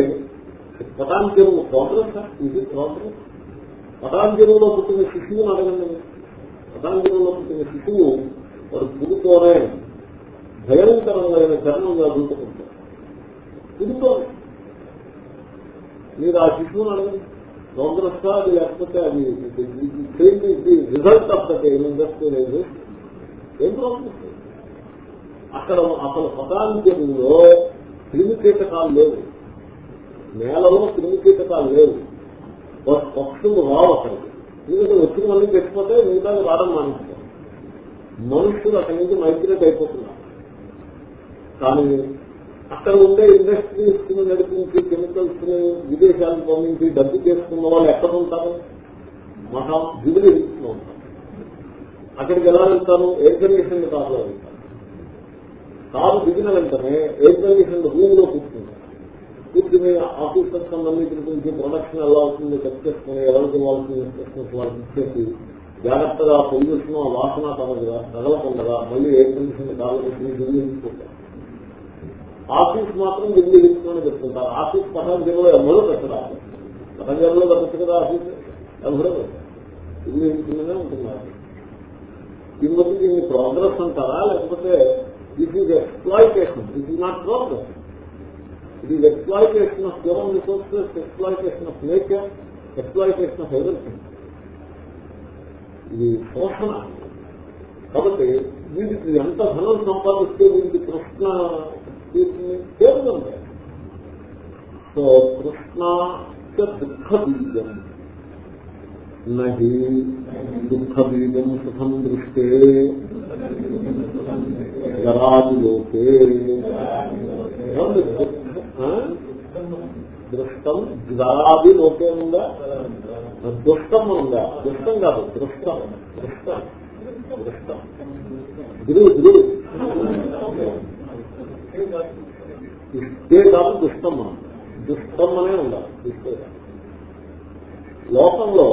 పటాంజరువు ప్రోగ్రెస్ ఇది ప్రోగ్రెస్ పటాంజరువులో పుట్టిన శిశువుని అడగండి. పటాంజరువులో పుట్టిన శిశువు వాడు పుడుతోనే భయంకరమైన చర్మంగా రూపుకుంటాడు పుడుతోనే మీరు ఆ శిశువును అడగండి ప్రోగ్రెస్ అది లేకపోతే అది రిజల్ట్ ఆఫ్ దట్ ఇండస్ట్రీ లేదు. ఏం ప్రాబ్లం అక్కడ అసలు పతాంజలిలో క్రిమి కీటకాలు లేవు. నేలలో క్రిమి కీటకాలు లేవు పక్షులు రావు అక్కడికి ఎందుకంటే వచ్చిన మళ్ళీ పెట్టిపోతే మిగతా రావడం మానేస్తారు. మనుషులు అక్కడి నుంచి మైగ్రేట్ అయిపోతున్నారు. కానీ అక్కడ ఉండే ఇండస్ట్రీస్ నడిపించి కెమికల్స్ని విదేశాలకు పంపించి డబ్బు చేసుకున్న వాళ్ళు ఎక్కడ ఉంటారు? మహా దిగులు ఎదుగుతూ ఉంటారు. అక్కడికి ఎలా వెళ్తాను ఎయిర్ కండిషన్ కారులో వెళ్తాను కారు దిగిన వెంటనే ఎయిర్ కండిషన్ రూమ్లో కూర్చుంటారు. కూర్చుని ఆఫీసర్ సంబంధించిన గురించి ప్రొడక్షన్ ఎలా అవుతుందో చెక్ చేసుకుని ఎవరికి ఇవ్వాల్సిన ఇన్స్ట్రక్షన్స్ వాళ్ళకి ఇచ్చేసి జాగ్రత్తగా పొల్యూషన్ వాసన తగలగా తగలకుండా మళ్ళీ ఎయిర్ కండిషన్ కాలు దిగులు తీసుకుంటారు ఆఫీస్ మాత్రం ఢిల్లీ తీసుకుని చెప్తుంటారు ఆఫీస్ పటాంజలిలో ఎవరో పెట్టరా పటాంజలిలో పెట్టచ్చు కదా ఆఫీస్? ఎవరో ఢిల్లీ తీసుకునే ఉంటున్నారు. దీని దీన్ని ప్రోగ్రెస్ అంటారా? లేకపోతే this is exploitation this is not progress it is exploitation of human resources exploitation of nature exploitation of everything ఇది శోషణ కాబట్టి వీటికి ఎంత ధనం సంపాదిస్తే వీటికి ప్రశ్న పేరుందంటే సో కృష్ణ దుఃఖ బీజం నహి దుఃఖ బీజం సుఖం దృష్టే. జరాదిలోకే దృష్టం జరాది లోకే ఉందా? దుష్టం ఉందా? దుష్టం కాదు దృష్టం దృష్టం దృష్టం. గురు గురు ఇదే కాదు దుష్టం మనం దుష్టం అనే ఉండాలి. ఇస్తే లోకంలో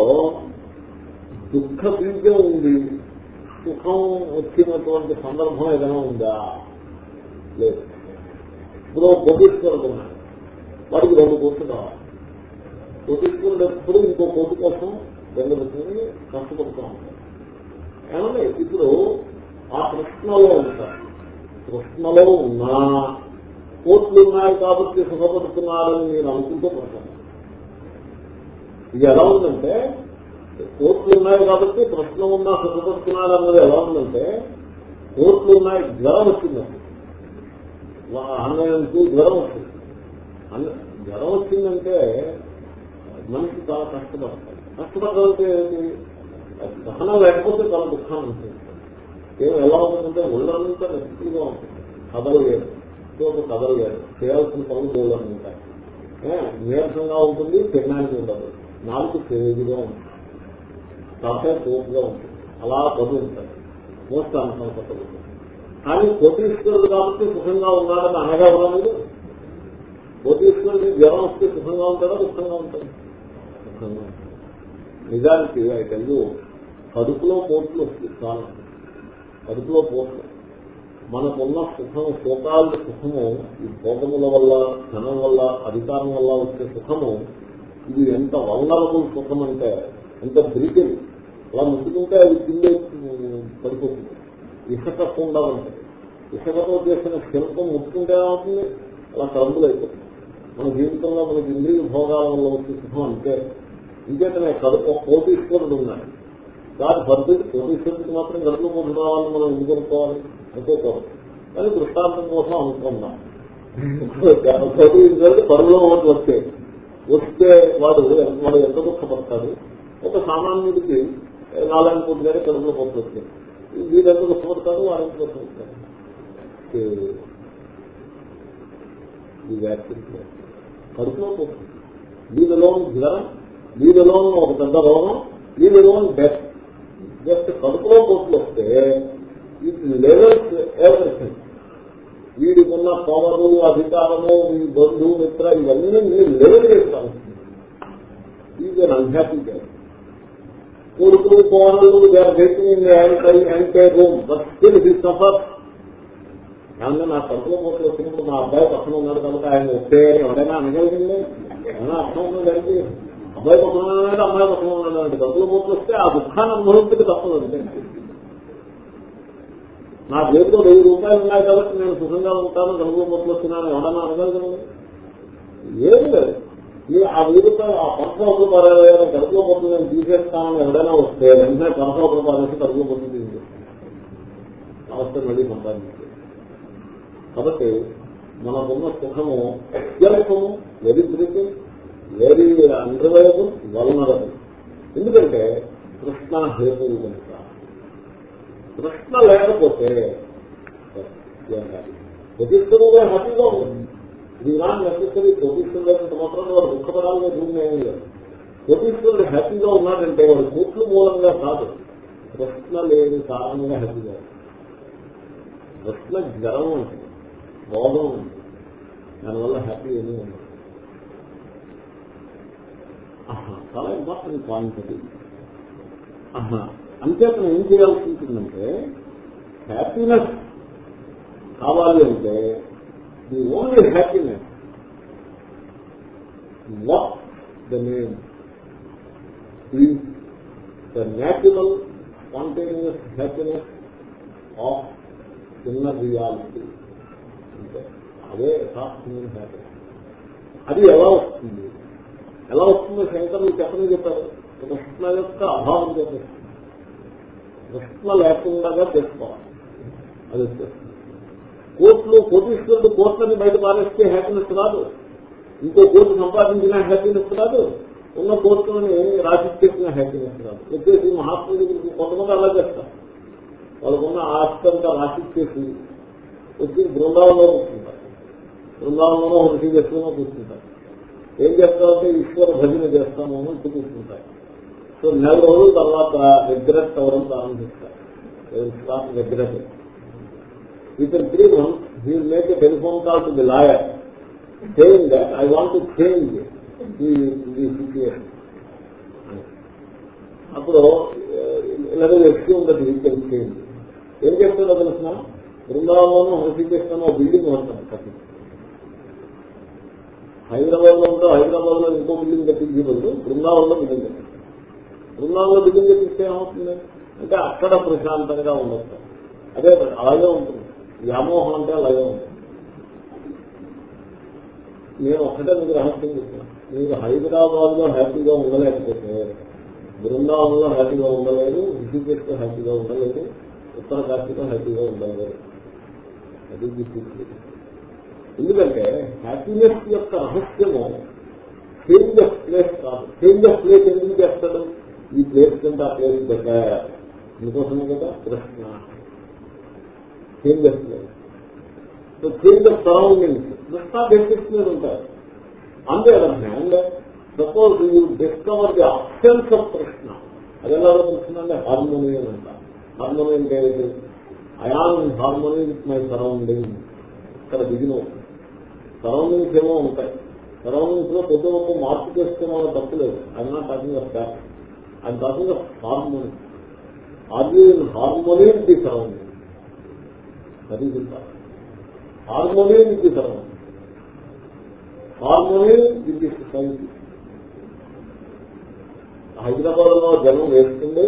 దుఃఖ బీజం ఉంది. సుఖం వచ్చినటువంటి సందర్భం ఏదైనా ఉందా? లేదు. ఇప్పుడు కోటీశ్వరుడు ఉన్నాడు. వాడికి రెండు కోట్లు కావాలి. కోటీశ్వరుడు ఎప్పుడు ఇంకో కోటి కోసం రెండు పెట్టుకుని కష్టపడుతూ ఉంటాడు. ఏమంటే ఇప్పుడు ఆ ప్రశ్నలో ఉంటారు. ప్రశ్నలో ఉన్నా కోట్లు ఉన్నాయి కాబట్టి సుఖపడుతున్నారని నేను అనుకుంటూ పడతాను ఇది ఎలా ఉందంటే కోట్లు ఉన్నాయి కాబట్టి ప్రశ్న ఉన్నా సుఖపడుతున్నారు అన్నది ఎలా ఉందంటే కోట్లు ఉన్నాయి జ్వరం వచ్చిందండి. అన్నయ్యకు జ్వరం వచ్చింది. అన్న జ్వరం వచ్చిందంటే మనిషి చాలా కష్టపడతాడు. కష్టపడగలిగితే ఏంటి సహనం లేకపోతే చాలా దుఃఖం ఉంటుంది. ఏం ఎలా ఉంటుందంటే ఒళ్ళంతా నెక్స్ట్గా ఉంటుంది. కదలలేదు ఒక కదలలేదు చేయాల్సిన పనులు దూరం ఉంటాయి. నీరసంగా ఉంటుంది తినడానికి ఉండదు. నాలుగు తేజీగా ఉంటుంది. తలకాయ తోపుగా ఉంటుంది. అలా పది ఉంటాయి. మోస్తాను సంపత్తలు కానీ కోటీశ్వరుడు కాబట్టి సుఖంగా ఉన్నాడని అనగా ఉన్నది కోటీశ్వరుడిని జ్వరం వస్తే సుఖంగా ఉంటాడా దుఃఖంగా ఉంటాడు? సుఖంగా ఉంటాడు. నిజానికి అయితే కడుపులో పోట్లు వస్తుంది చాలా. కడుపులో పోట్లు మనకున్న సుఖం సుఖాల సుఖము ఈ భోగముల వల్ల ధనం వల్ల అధికారం వల్ల వచ్చే సుఖము ఇది ఎంత వల్లరబుల్ సుఖం అంటే ఎంత బ్రిటిల్ అలా ముట్టుకుంటే అది కింద పడిపోతుంది. ఇసుక కుండా ఉంటుంది. ఇసుకతో చేసిన శిల్పం ముట్టుకుంటే ఏమవుతుంది అలా కరువులు అయిపోతుంది. మన జీవితంలో మనకి ఇంద్రియ భోగాల వల్ల వచ్చే సుఖం అంటే ఇంకేతనే కడుపు కోటీశ్వరుడు ఉన్నాడు దాని పరిస్థితి కోటీశ్వరుడికి మాత్రం గడుపు రావాలని మనం ఎందుకు అనుకోవాలి? అనుకోకూడదు. కానీ దృష్టాంతం కోసం అనుకున్నాం కోటీశ్వరుడు పరులో ఒకటి వస్తే వస్తే వాడు వాడు ఎంత దుఃఖపడతాడు? ఒక సామాన్యుడికి నాలుగు కోట్లు కానీ కడుపులో పొత్తు వస్తాయి వీడు ఎంత దుఃఖపడతాడు? వారు ఎంత దుఃఖపడతాడు? ఈ వ్యాక్సిన్ కడుపులో పోతుంది వీళ్ళలో జ్వరం వీళ్ళలో ఒక పెద్ద రోగం వీళ్ళలో డెత్ జస్ట్ కడుపులో కోట్లు వస్తే ఇట్ లెవెల్స్ ఎవరిథింగ్ వీడికున్న పవరు అధికారము మీ బంధు మిత్ర ఇవన్నీ మీరు లెవెల్ చేస్తాను ఇది అన్హ్యాపీ కొడుకులు కోడలు రూమ్ సఫర్ ఏమన్నా నా కడుపులో కోట్లు వచ్చినప్పుడు నా అబ్బాయి పక్కన ఉన్నాడు కనుక ఆయన వస్తే ఎవరైనా అనగలిగింది? ఏమైనా అర్థం ఉందండి అబ్బాయి పక్కన ఉన్నాడు అమ్మాయి పక్కన ఉన్నాడు డబ్బులు పోట్లు వస్తే ఆ దుఃఖాన్ని అనుభవించక తప్పదు అంటే నా చేతిలో వెయ్యి రూపాయలు ఉన్నాయి కాబట్టి నేను సుఖంగా ఉంటాను డబ్బులు పోట్లు వస్తున్నాను ఎవడన్నా అనగలిగింది ఏం లేదు. ఈ ఆ వెయ్యి రూపాయలు ఆ పరసోపలు పారేయాలి కడుపులో పోట్లు నేను తీసేస్తానని ఎవడైనా వస్తే వెంటనే పరసోపలు పారేసి కడుపులో పోట్లు తీసేస్తాను అవస్థ మళ్ళీ సంపాదించారు. కాబట్టి మనకున్న సుఖము అత్యల్పము వెరీ వెరీ అండర్వయబుల్ వల్నరబుల్ ఎందుకంటే కృష్ణ హేతు కనుక. కృష్ణ లేకపోతే ప్రతిష్టంగా హ్యాపీగా ఉంటుంది ఇది నాన్ నెసరీ ప్రతిష్టం లేకపోతే మాత్రం వాడు దుఃఖపడాలుగా భూమి ఏమీ లేదు. ప్రతిష్ఠుడు హ్యాపీగా ఉన్నాడంటే వాడు కోట్లు మూలంగా కాదు. కృష్ణ లేని కారణంగా హ్యాపీగా కృష్ణ జ్వరం ఉంటుంది రోగం ఉంటుంది దానివల్ల హ్యాపీ ఏమీ ఉండదు. చాలా ఇంపార్టెంట్ పాయింట్ అది. అంతేతను ఏం చేయాల్సి ఉంటుందంటే హ్యాపీనెస్ కావాలి అంటే the only happiness what the name is the natural spontaneous happiness of inner reality అంటే అదే యథార్థమైన హ్యాపీనెస్ అది ఎలా వస్తుంది? ఎలా వస్తుందో శంకరులు చెప్పని చెప్పారు. కృష్ణ యొక్క అభావం చెప్పేస్తుంది కృష్ణ లేకుండా తెలుసుకోవాలి అది కోట్లు కోటీశ్వరుడు కోట్లని బయట పారేస్తే హ్యాపీనెస్ రాదు. ఇంకో కోర్టు సంపాదించిన హ్యాపీనెస్ రాదు. ఉన్న కోర్టుని రాసిచ్చేసిన హ్యాపీనెస్ రాదు. వచ్చేసి మహాత్ముల దగ్గరికి కొంతమంది అలా చేస్తారు. వాళ్ళకున్న ఆస్తి రాసి చేసి వచ్చి బృందావనంలో కూర్చుంటారు. బృందావనంలో హృషి చేసుకుని కూర్చుంటారు. ఏం చేస్తామంటే ఈశ్వర భజన చేస్తాము అని చూపిస్తుంటాయి సో నెల రోజుల తర్వాత రిగ్రెట్ అవ్వడం ప్రారంభిస్తారు. Regret with three months he make a telephone call to the lawyer saying that I want to change the, the అప్పుడు ఇలాగే ఎక్కువ ఉండదు వీకెన్ చేంజ్ ఏం చెప్తుందో తెలిసిన బృందావనంలో హృషికేశ్వరం బిల్డింగ్ ఉంటుంది కట్టి హైదరాబాద్లో ఉంటే హైదరాబాద్లో ఇంకో బిల్డింగ్ కట్టించి బదులు బృందావనంలో బిల్డింగ్ కట్టించారు బృందావనంలో బిల్డింగ్ కట్టిస్తే ఏమవుతుంది? అంటే అక్కడ ప్రశాంతంగా ఉండొచ్చు. అదే అలాగే ఉంటుంది. వ్యామోహం అంటే అలాగే ఉంటుంది. నేను ఒక్కటే మీకు రహస్యం చెప్తున్నా మీరు హైదరాబాద్లో హ్యాపీగా ఉండలేకపోతే బృందావనంలో హ్యాపీగా ఉండలేదు ఋషికేశ్లో హ్యాపీగా ఉండలేదు ఉత్తర కాశీలో హ్యాపీగా ఉండలేదు. అది ఎందుకంటే హ్యాపీనెస్ యొక్క రహస్యము చేంజ్ ఆఫ్ ప్లేస్ కాదు. చేంజ్ ఆఫ్ ప్లేస్ ఎందుకు చేస్తాడు? ఈ ప్లేస్ కంటే ఆ ప్లేస్ దగ్గర. ఇందుకోసమే కదా? ప్రశ్న. Change of place so change of surroundings Krishna benefits మీద ఉంటాయి. On other hand suppose you discover the absence of Krishna అది ఎలా తెలుస్తుందంటే హార్మోని అని అంటారు హార్మోని అంటే ఏంటి I on harmony my surrounding ఇక్కడ బిగిన్ అవుతుంది. సరౌండింగ్స్ ఏమో ఉంటాయి. సరౌండింగ్స్లో కొద్ది గొప్ప మార్పు చేసుకున్న వాళ్ళు తప్పులేదు అది నా టాకింగ్ ఆఫ్ దాట్ అది talking of harmony are you in harmony with the surrounding అది హార్మోని విత్ సరౌండింగ్ హార్మోని ఇది సొసైటీ హైదరాబాద్లో జనం వేస్తుంది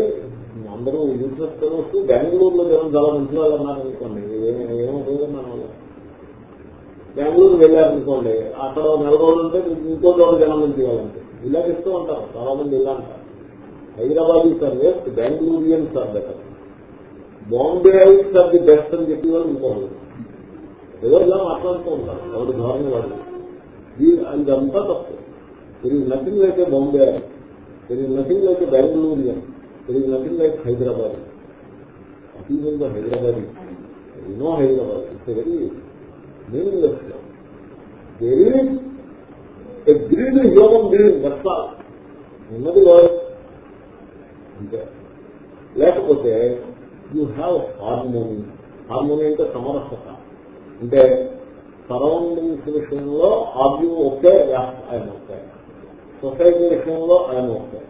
అందరూ యూసెస్ వస్తూ బెంగళూరులో జనం చాలా మంచి వాళ్ళు అన్నారు అనుకోండి ఏమవుతుంది బెంగళూరు వెళ్ళారనుకోండి అక్కడ నెల రోజులు ఉంటే ఇంకో రోజు జనం మంచి వాళ్ళంటే. ఇలా చెప్తూ ఉంటారు చాలా మంది ఇలా అంటారు Hyderabad sir waste Bangalorean sir better. Bombay is are the best అని చెప్పి వాళ్ళు ఇంకోవాలి ఎవరు ఇలా మాట్లాడుతూ ఉంటారు ఎవరి ధోరణి వాళ్ళు. ఇదంతా తప్పు. ఇది నథింగ్ లైక్ ఏ బాంబే ఇది నథింగ్ లైక్ బెంగళూరియన్ ఇది nothing like Hyderabad even Hyderabad you Hyderabad it's very meaningless there is a green human being that's ఉన్నది అంటే లేకపోతే యూ హ్యావ్ హార్మోని హార్మోని అంటే సమరసత. అంటే సరౌండింగ్స్ విషయంలో ఆర్యూ ఓకే ఆయన ఓకే. సొసైటీ విషయంలో ఆయన ఓకే.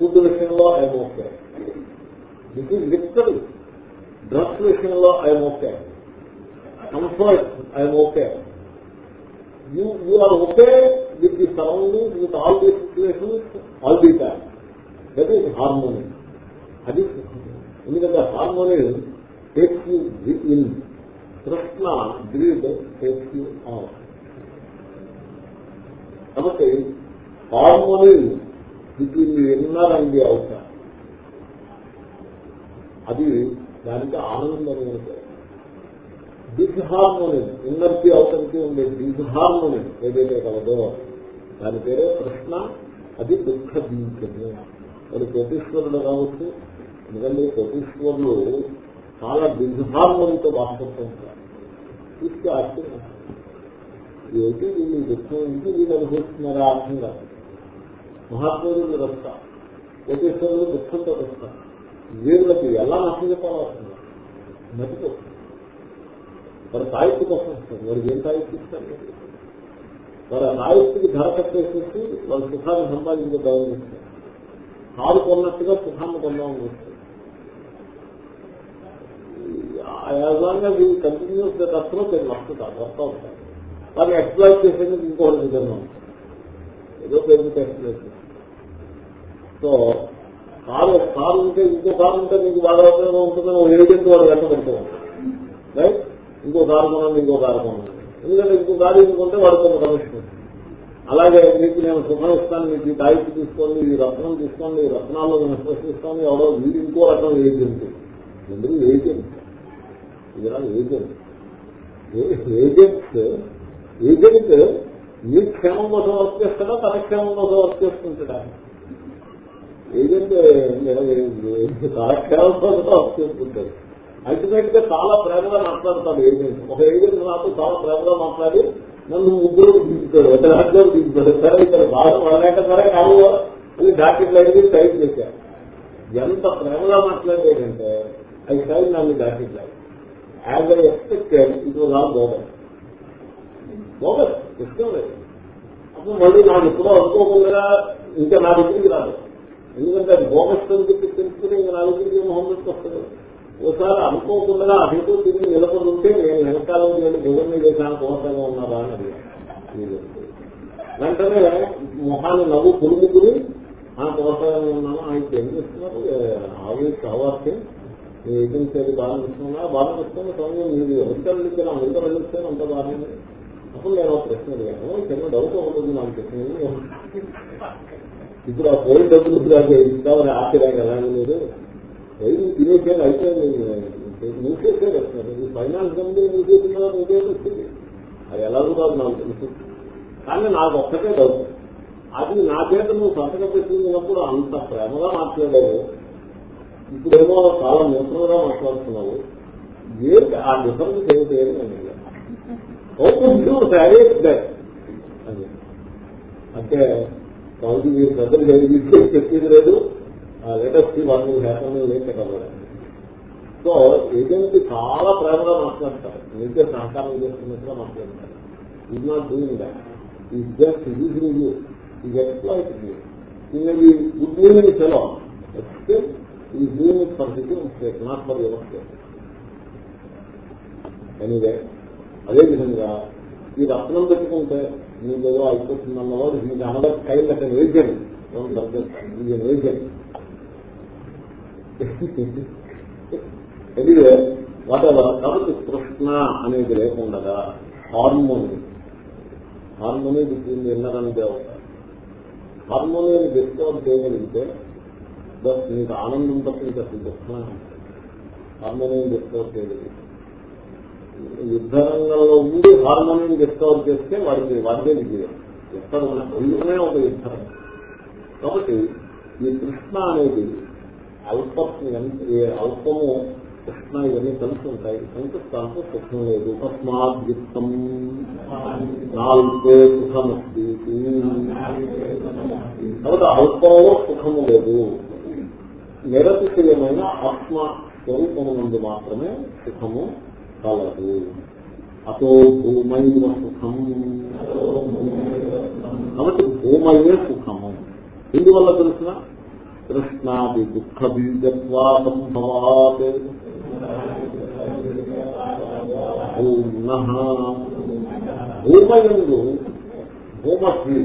ఫుడ్ విషయంలో ఆయన okay. This is literally drugs విషయంలో ఆయన okay. Comfort I'm okay you you are okay with the surrounding with all the situations all the time that is harmony అది ఎందుకంటే harmony takes you in Krishna greed takes you on కాబట్టి harmony between the inner and the outer అది దానికి ఆనందం అంటే డిస్హార్మోని ఇన్నర్కి అవసరంకి ఉండే డిస్హార్మోని ఏదైతే కలదో దాని పేరే కృష్ణ అది దుఃఖ బీజము మరి కోటీశ్వరుడు కావచ్చు ఎందుకంటే కోటీశ్వరులు చాలా డిస్హార్మోనితో బాధపడుతూ ఉంటారు తీసుకు ఆశ్చర్యం. ఏంటి వీళ్ళు దుఃఖం ఇంటి వీళ్ళు అనుభవిస్తున్నారా? అర్థం కాదు. మహాత్ములు రస్తా. కోటీశ్వరులు దుఃఖంతో వస్తారు వీళ్ళకి ఎలా నష్టం చెప్పాలో అర్థం మర్చిపోతుంది మరి సాహిత్య కోసం ఇస్తారు వారికి ఏం సాహిత్యం ఇస్తారు? వారు ఆ సాహిత్యకి ధర కట్టేసేసి వాళ్ళ సుఖాన్ని సంపాదించే చేస్తారు. కారు కొన్నట్టుగా సుఖాన్ని కొందామని వస్తారు వీళ్ళు కంటిన్యూస్ కష్టంలో నేను వస్తుంటారు వస్తూ ఉంటారు వారిని ఎక్స్ప్లాయిట్ చేసేందుకు ఇంకోటి విధంగా ఉంటారు ఏదో పేరుతో ఎక్స్ప్లాయిట్ సో కారు కారు ఉంటే ఇంకో కారు ఉంటే మీకు బాధ ఉంటుందని ఒక ఏజెంట్ వాడు వెంటబడుతూ ఉంటారు రైట్ ఇంకో కారు కొనండి ఇంకో కారు కొనండి. ఎందుకంటే ఇంకో కారు ఎందుకుంటే వాడు కొంత కమిషన్ అలాగే మీకు నేను సుఖం ఇస్తాను మీకు ఈ తీసుకోండి ఈ రత్నం తీసుకోండి ఈ రత్నాల్లో నేను స్పృశిస్తాను ఎవడో వీడు ఇంకో రకం ఏజెంట్ ఎందుకు ఏజెంట్? ఇది ఏజెంట్. Agents agent? మీ క్షేమం కోసం వర్క్ చేస్తాడా తన క్షేమం కోసం వర్క్ చేసుకుంటాడా? ఏజెంట్ తన క్షేమం కోసం వర్క్ చేసుకుంటాడు. అల్టిమేట్గా చాలా ప్రేమగా మాట్లాడతాడు ఏజెంట్ ఒక ఏజెంట్ నాతో చాలా ప్రేమగా మాట్లాడి నన్ను ముగ్గురు దించుతాడు ఒక దాంట్లో దించుతాడు సరే ఇక్కడ బాగా పడలేక సరే కాదు. అని డాక్టర్ లైన్ టైప్ చేశారు. ఎంత ప్రేమగా మాట్లాడేదంటే అది సైడ్ నన్ను doctor line as I expected it was all bogus bogus ఇష్టం లేదు. అప్పుడు మళ్ళీ నాకు ఎప్పుడో అనుకోకుండా ఇంకా నా దగ్గరికి రాదు. ఎందుకంటే అది బోగస్ అని చెప్పి తెలుసుకుని ఇంకా నా దగ్గరికి మొహమ్మద్కి వస్తుంది ఒకసారి అనుకోకుండా అటుతో తిరిగి నిలబడి ఉంటే నేను వెనకాల నేను భుజం మీద కోసంగా ఉన్నారా అని వెంటనే మొహాన్ని నవ్వు పురుగుకుని ఆ కోసంగా ఉన్నాను ఆయన ఏం చేస్తున్నారు ఆవి కావాల్సి మీ ఏజెన్సీ అది బాగా ఇస్తున్నా బాగా ఇస్తున్నా సమయం మీరు ఎవరికైనా ఇచ్చారు అందరూ వెళ్ళిస్తే అంత బాగానే అప్పుడు నేను ఒక ప్రశ్న అడిగాను. చిన్న డౌట్ ఉంటుంది నాకు చెప్పింది ఇప్పుడు ఆ పోయి డబ్బులు ఇస్తామని ఆశ ఎలా లేదు డైలీ తినేసేది అయితే మూసేసారు వస్తున్నారు ఈ ఫైనాన్స్ కంపెనీ మూసేసినా మూసే వచ్చింది అది ఎలాగో కాదు నాకు తెలుసు. కానీ నాకు ఒక్కటే డౌట్. అది నా చేత నువ్వు సంతకం పెట్టినప్పుడు అంత ప్రేమగా మాట్లాడావు. ఇప్పుడేమో చాలా న్యూట్రల్గా మాట్లాడుతున్నావు. ఏంటి ఆ డిఫరెన్స్ ఏమిటి అని ఓపెన్ అంటే కాబట్టి మీరు ప్రజలు చెప్పేది లేదు. లేటెస్ట్ వన్ హ్యాపీ లేక కదా సో ఏజెంట్ చాలా ప్రేమగా మాట్లాడతారు. మీకే సహకారం చేస్తున్నట్టుగా మాట్లాడతారు. Is not doing that is just using you is exploit you ఇవి good meaning fellow expect he doing for his mistake not for your mistake anyway అదేవిధంగా ఈ రత్నం పెట్టుకుంటే మీకు ఏదో అయిపోతుందన్నవాడు మీకు అనగా కైల్ అక్కడ వేసాడు వేసాడు ఎనివే వాటెవర్ కాబట్టి కృష్ణ అనేది లేకుండా హార్మోని హార్మోని బిట్వీన్ ఎన్నరని దేవత హార్మోనియన్ డిస్కవర్ చేయగలిగితే బస్ మీకు ఆనందం తప్ప ఇంకా దుఃఖం హార్మోనియం డిస్కవర్ చేయగలిగితే. యుద్ధరంగంలో ఉండి హార్మోనియం డిస్కవర్ చేస్తే వాడికి వాడిదే విజయం. ఎక్కడ ఉన్న ఒక యుద్ధం కాబట్టి ఈ కృష్ణ అనేది అల్ప అల్పము కృష్ణ ఇవన్నీ కలిసి ఉంటాయి సంతృష్టానికి సుఖం లేదు. తస్మాద్యుక్తం నాలుగే సుఖమస్తి. కాబట్టి అల్పంలో సుఖము లేదు. నిరతిశయమైన ఆత్మ స్వరూపము నుండి మాత్రమే సుఖము కలదు. అతో భూమైవ సుఖం. కాబట్టి భూమయే సుఖము. ఎందువల్ల తెలుసిన? కృష్ణాది దుఃఖ బీజత్వా సంభవాత్ భూమయందు భూమకి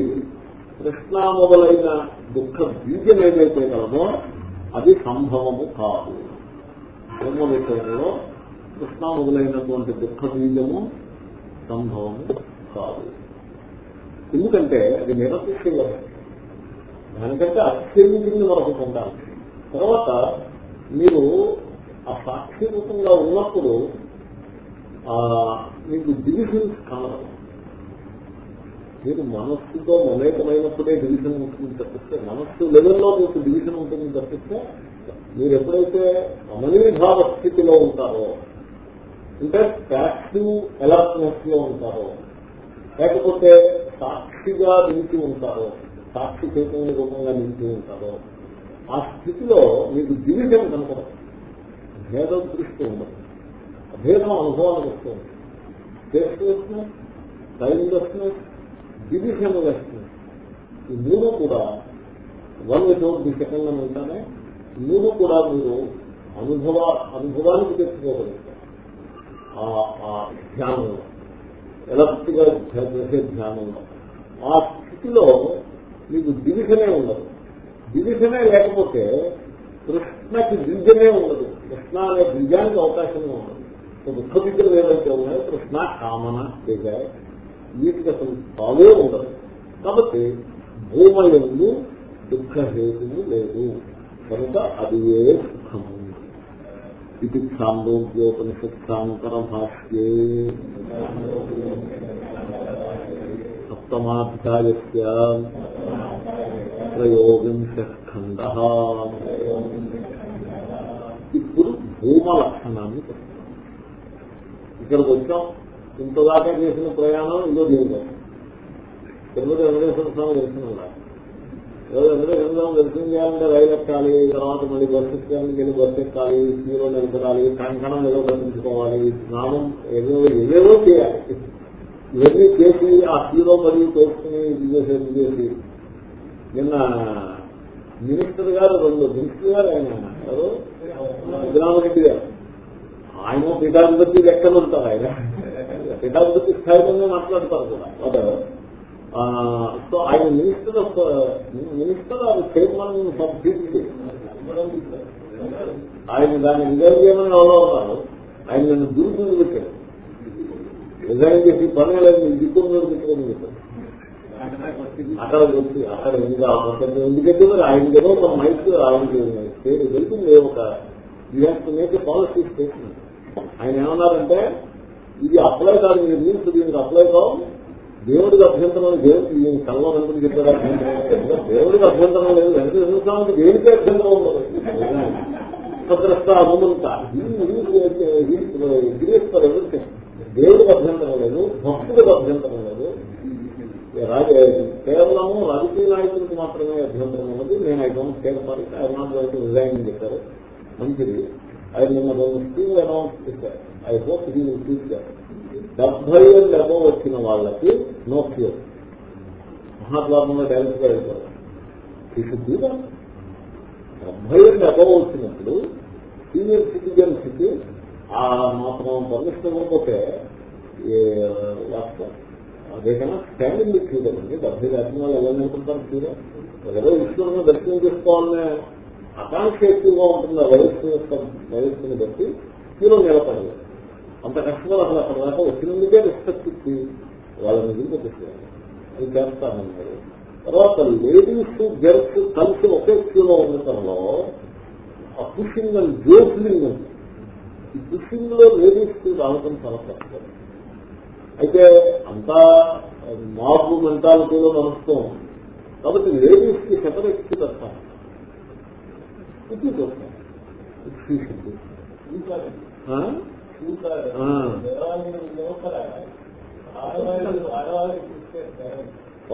కృష్ణ మొదలైన దుఃఖ బీజం ఏదైతే కలదో అది సంభవము కాదు. భూమ విషయంలో కృష్ణ మొదలైనటువంటి దుఃఖ బీజము సంభవము కాదు. ఎందుకంటే అది నిరతిశయం దానికంటే అత్యంతింది మరొకటి పొందాలి తర్వాత మీరు ఆ సాక్షిభూతంగా ఉన్నప్పుడు మీకు డివిజన్స్ కావాలి. మీరు మనస్సుతో మమేకమైనప్పుడే డివిజన్ ఉంటుంది తప్పిస్తే మనస్సు లెవెల్లో మీకు డివిజన్ ఉంటుంది తప్పిస్తే మీరు ఎప్పుడైతే అమనీభావ స్థితిలో ఉంటారో అంటే ప్యాక్టివ్ ఎలర్ట్నెస్లో ఉంటారో లేకపోతే సాక్షిగా నిలిచి ఉంటారో సాక్షి చైతన్య రూపంగా నిలిచి ఉంటారో ఆ స్థితిలో మీకు డివిజన్ కనపడదు. భేదం దృష్టి ఉండదు భేదం అనుభవానికి వస్తుంది టేస్ట్లెస్నెస్ టైమ్లెస్నెస్ డివిజన్ లెస్నెస్ ఈ మూడు కూడా వన్ వితౌట్ ది సెకండ్ అని ఉంటానే మూడు కూడా మీరు అనుభవ అనుభవానికి తెచ్చుకోగలుగుతారు. ఆ ధ్యానంలో ఎలక్ట్గా చేసే ధ్యానంలో. ఆ స్థితిలో మీకు డివిజనే ఉండదు. డివిజనే లేకపోతే కృష్ణకి బీజమే ఉండదు. కృష్ణ అనే బీజానికి అవకాశమే ఉండదు. దుఃఖ బీజం ఏవైతే ఉన్నాయో కృష్ణ కామన బీజాయ్ వీటికి అసలు తావే ఉండదు. కాబట్టి భూమయందు దుఃఖహేతువు లేదు. కనుక అది ఏ సుఖము? ఇది ఛాందోగ్యోపనిషత్సాంతర భాష్యే సప్తమాధ్యాయ త్రయోవింశ ఖండ ఇప్పుడు భూమ లక్షణాన్ని ఇక్కడికి వచ్చాం. ఇంతదాకా చేసిన ప్రయాణం ఇదో దిగుతాం ఎందుకు వెంకటేశ్వర స్వామి దర్శనం ఏదో వెంకటేశ్వర స్వామి దర్శనం చేయాలంటే రైలు ఎక్కాలి తర్వాత మళ్ళీ బస్సు ఎక్కాలని వెళ్ళి బస్సు ఎక్కాలి స్కూలో నిలబడాలి కంకణం ఏదో దర్శించుకోవాలి స్నానం ఏదో ఏదేదో చేయాలి. ఇవన్నీ చేసి ఆ హీరో మరియు తోసుకుని ఇది చేసి ఇది చేసి నిన్న మినిస్టర్ గారు రెండు మినిస్టర్ గారు ఆయన ఎవరు? విజయనామరెడ్డి గారు. ఆయన పీఠాధిపతి లెక్కలు ఉంటారు ఆయన. పీఠాధిపతి స్థాయిలోనే మాట్లాడతారు కూడా. సో ఆయన minister of minister of chairman of BC ఆయన దాన్ని నిజం చేయమని ఎవరో ఉన్నారు. ఆయన నన్ను దురుకుని పెట్టారు. డిజైన్ చేసి పని లేదు దిక్కుని పెట్టుకుని చెప్పారు అక్కడ వచ్చి అక్కడ ఇంకా ఎందుకంటే మరి ఆయన ఏదో ఒక మైక్ ఆయనకి పేరు వెళ్తుంది ఒక you have to make policy statement ఆయన ఏమన్నారంటే ఇది అప్లై కాదు మీరు రూల్స్ దీనికి అప్లై కావు దేవుడికి అభ్యంతరం దేవుడికి ఈయన కళ్ళ వెంటనే చెప్పారా దేవుడికి అభ్యంతరం లేదు వెంకటేశ్వర స్వామికి దేవుడికి అభ్యంతరం ఉండదు భద్రస్త అమృత గిరీశ్వర ఎవరికి దేవుడికి అభ్యంతరం లేదు భక్తుడికి అభ్యంతరం లేదు. కేవలము రాజకీయ నాయకులకు మాత్రమే అభ్యంతరం ఉన్నది. నేను I don't care for it. I not going to resign చెప్పారు మంచిది. ఆయన నిన్న రెండు స్కీమ్ అనౌన్స్ చేశారు. ఐ హోప్ ఇది విల్ డెబ్బై ఏళ్ళు అబో వచ్చిన వాళ్ళకి నో క్యూర్. మహాద్వారంలో డైరెక్ట్గా వెళ్ళిపోతారు తీసుకుందా డెబ్బై ఏళ్ళు అబో వచ్చినప్పుడు సీనియర్ సిటిజన్స్ ఆ మాత్రం పర్మిషన్ ఇవ్వకపోతే అదేకైనా స్టాండింగ్ క్యూ కదండి డెబ్బై దాటిన వాళ్ళు ఎవరు నిలుపుతారు క్యూలో? ఎవరో ఈశ్వరుని దర్శనం చేసుకోవాలనే ఆకాంక్ష ఎక్కువగా ఉంటుంది. ఆ వయస్సు యొక్క వయస్సుని బట్టి క్యూలో నిలబడలేదు అంత కష్టపడి అసలు అక్కడ దాకా వచ్చినందుకే రెస్పెక్ట్ ఇచ్చి వాళ్ళ మీద దిగుపెట్టేసేయాలి అది చేస్తానన్నారు తర్వాత లేడీస్ జెంట్స్ కలిసి ఒకే క్యూలో ఉండటంలో ఆ పుషింగ్ అండ్ జోస్లింగ్ ఉంది. పుషింగ్లో లేడీస్ రావడం చాలా కష్టం అయితే అంతా మాబు మెంటాలిటీలో నడుస్తాం కాబట్టి లేడీస్కి సెపరేట్కి వస్తాను ఇది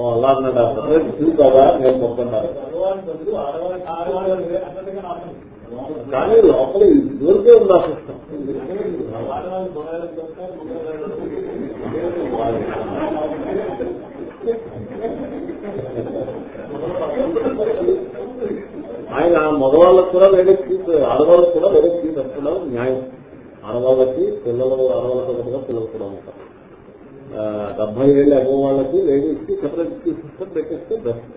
అలా అన్నాడు క్యూ కదా నేను మొక్కున్నాను కానీ లోపల ఇదివరకే ఉంది ఆ సిస్టమ్? ఆయన మగవాళ్ళకు కూడా వేరే సీట్ ఆడవాళ్ళకు కూడా వేరే సీట్ వస్తుండడం న్యాయం. ఆడవాళ్ళకి పిల్లలు ఆడవాళ్ళతో పాటుగా పిల్లలు కూడా ఉంటారు. డెబ్బై ఏళ్ళు అవ్వ వాళ్ళకి లేడీస్కి సెపరేట్ సిస్టమ్ పెట్టేస్తే బెస్ట్.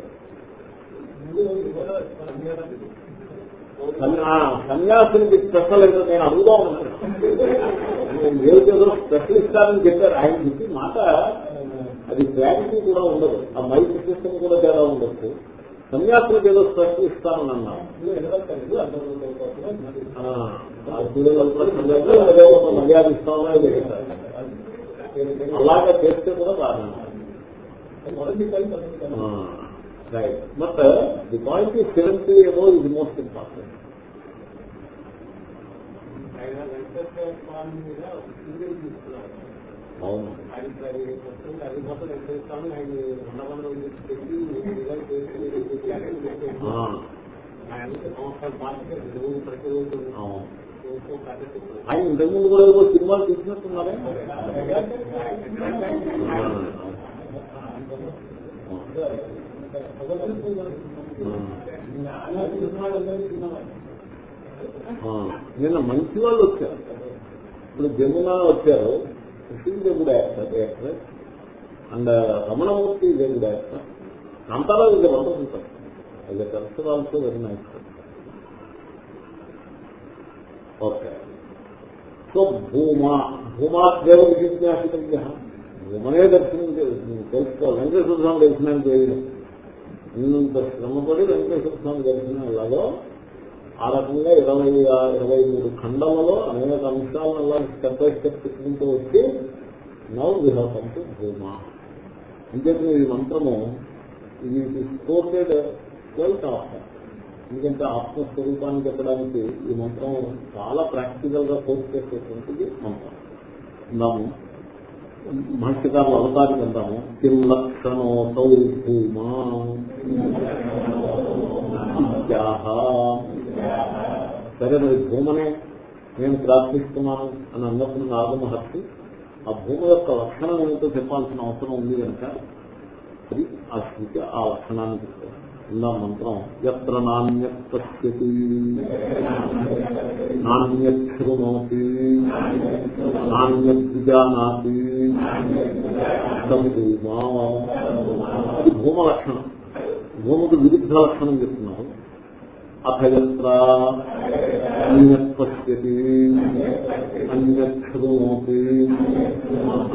సన్యాసునికి స్పెషల్ అయితే నేను అడుగుదాం అనుకున్నాను ఏదో స్పెషల్ ఇస్తానని చెప్పారు. ఆయన చెప్పి మాట అది క్లారిటీ కూడా ఉండదు. ఆ మైక్ సిస్టమ్ కూడా తేడా ఉండొచ్చు. సన్యాసులకు ఏదో స్పెషల్ ఇస్తానని అన్నారు మర్యాద ఇస్తామని చెప్పారు అలాగా చేస్తే కూడా బాగా రైట్ బట్ ది పాయింట్ ఈ సెవెంటీ ఏమో ఇది మోస్ట్ ఇంపార్టెంట్ అవును. ఆయన ఇంతకుముందు కూడా ఏదో సినిమాలు తీసినట్టున్నారే? నిన్న మంచి వాళ్ళు వచ్చారు. ఇప్పుడు జమునా వచ్చారు. కృష్ణ కూడా యాక్టర్ యాక్టర్. అండ్ రమణమూర్తి దేవుడు యాక్టర్. కాంతారావు ఇది వండర్ఫుల్ అది culture also very okay. So Bhuma భూమా దేవ జిజ్ఞాసిత భూమనే దర్శనం తెలుసుకోవాలి. వెంకటేశ్వర స్వామి దర్శనానికి వెళ్ళినాం ఇంత శ్రమపడి వెంకటేశ్వర స్వామి దర్శనం ఎలాగో ఆ రకంగా ఇరవై ఇరవై మూడు ఖండాలలో అనేక అంశాలను అలా స్టెప్ బై స్టెప్ చెప్పుకుంటూ వచ్చి నవ్ విహతం భూమా అంచేత ఈ మంత్రము ఇది కోటెడ్ ట్వెల్త్ ఆఫ్టర్ ఎందుకంటే ఆత్మస్వరూపాన్ని చెప్పడానికి ఈ మంత్రం చాలా ప్రాక్టికల్గా కోర్స్ చేసేటువంటిది మంత్రం. ఉన్నాము భాష్యకారులు అవతారికి వెళ్తాము కిం భూమా సరే మరి భూమనే నేను ప్రార్థిస్తున్నాను అని అన్నప్పుడు నాగమహర్షి ఆ భూమి యొక్క లక్షణం ఏమిటో చెప్పాల్సిన అవసరం ఉంది కనుక అది ఆ స్థితి ఆ లక్షణాన్ని చెప్తాను ఇలా మంత్రం ఎత్ర నాణ్యత్ పశ్యతి నాణ్యత్ శృణోతి నాణ్యత్ భూమ లక్షణం భూమకు విరుద్ధ లక్షణం చెప్తున్నారు అథయత్ర అన్యత్ పశ్యతి అన్యత్ శృణోతి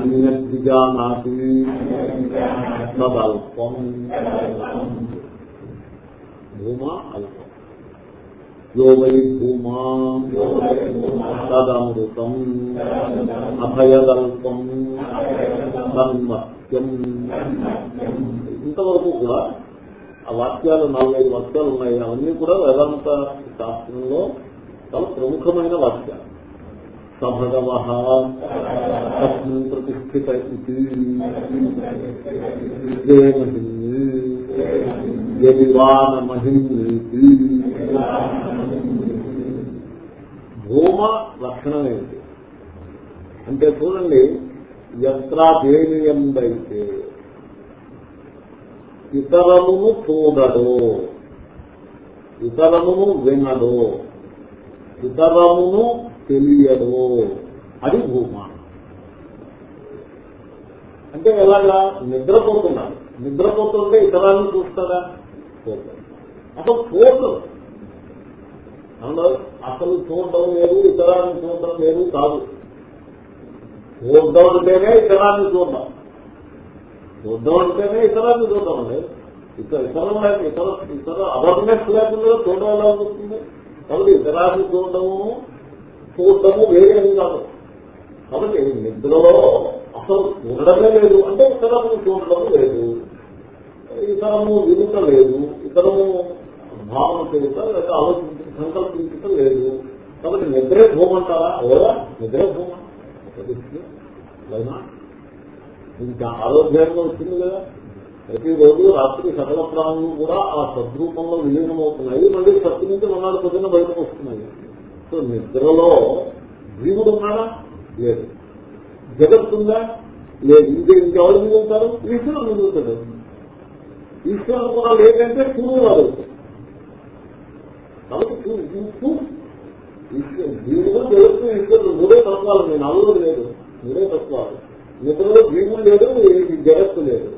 అన్యత్ విజానాతి భూమా అల్పం. యో వై భూమా తదమృతం. అభయదల్పం. సన్మత్యం ఇంతవరకు కూడా ఆ వాక్యాలు నాలుగైదు వాక్యాలు ఉన్నాయి. అవన్నీ కూడా వేదాంత శాస్త్రంలో చాలా ప్రముఖమైన వాక్యాలు. సభగవ తస్మిన్ ప్రతిష్ఠిత ఇది. యదివానమహిమీతి భూమ లక్షణం ఏంటి అంటే చూడండి యత్రాధేనియందైతే ఇతరమును చూడడు ఇతరమును వినడు ఇతరమును తెలియదు అది భూమ అంటే ఎలాగా? నిద్రపోతున్నాడు నిద్రపోతుంటే ఇతరాలను చూస్తాడా చూడడం అసలు చూడడం అవును అసలు చూడడం లేదు ఇతరాన్ని చూడడం లేదు కాదు. చూడడం అంటేనే ఇతరాన్ని చూడడం చూడడం అంటేనే ఇతరాన్ని చూడడం లేదు ఇతర ఇతరం ఇతర ఇతర అవర్నెస్ లేకుండా చూడడం ఎలా ఉంటుంది కాబట్టి ఇతరాన్ని చూడడము చూడడము వేరే కాదు. కాబట్టి నిద్రలో అసలు చూడడమే లేదు. అంటే ఇతరము చూడడం లేదు. ఇతరము వినుట లేదు ఇతరము భావన చేయుట లేదా ఆలోచించ సంకల్పించటం లేదు. కాబట్టి నిద్రే భూమంటారా? లేదా నిద్రే భూమ? ఇంకా ఆరోగ్యంగా వచ్చింది కదా. ప్రతిరోజు రాత్రి సకల ప్రాణులు కూడా ఆ సద్రూపంలో విలీనమవుతున్నాయి. మళ్ళీ సత్తు నుంచి మనాడు పొద్దున్న బయటకు వస్తున్నాయి. సో నిద్రలో జీవుడు ఉన్నాడా? లేదు. జగత్తుందా? లేదు. ఇంకా ఇంకెవరు మిగులుతారు ఈశ్వరుడు మిగులుతాడు ఈశ్వరుడు కూడా లేదంటే సూర్యుడు వాడు కాబట్టి జీవుడు జగత్తు ఈశ్వరుడు మూడే తత్వాలు నేను అల్లుడు లేదు మూడే తత్వాలు. నిద్రలో జీవుడు లేదు జగత్తు లేదు.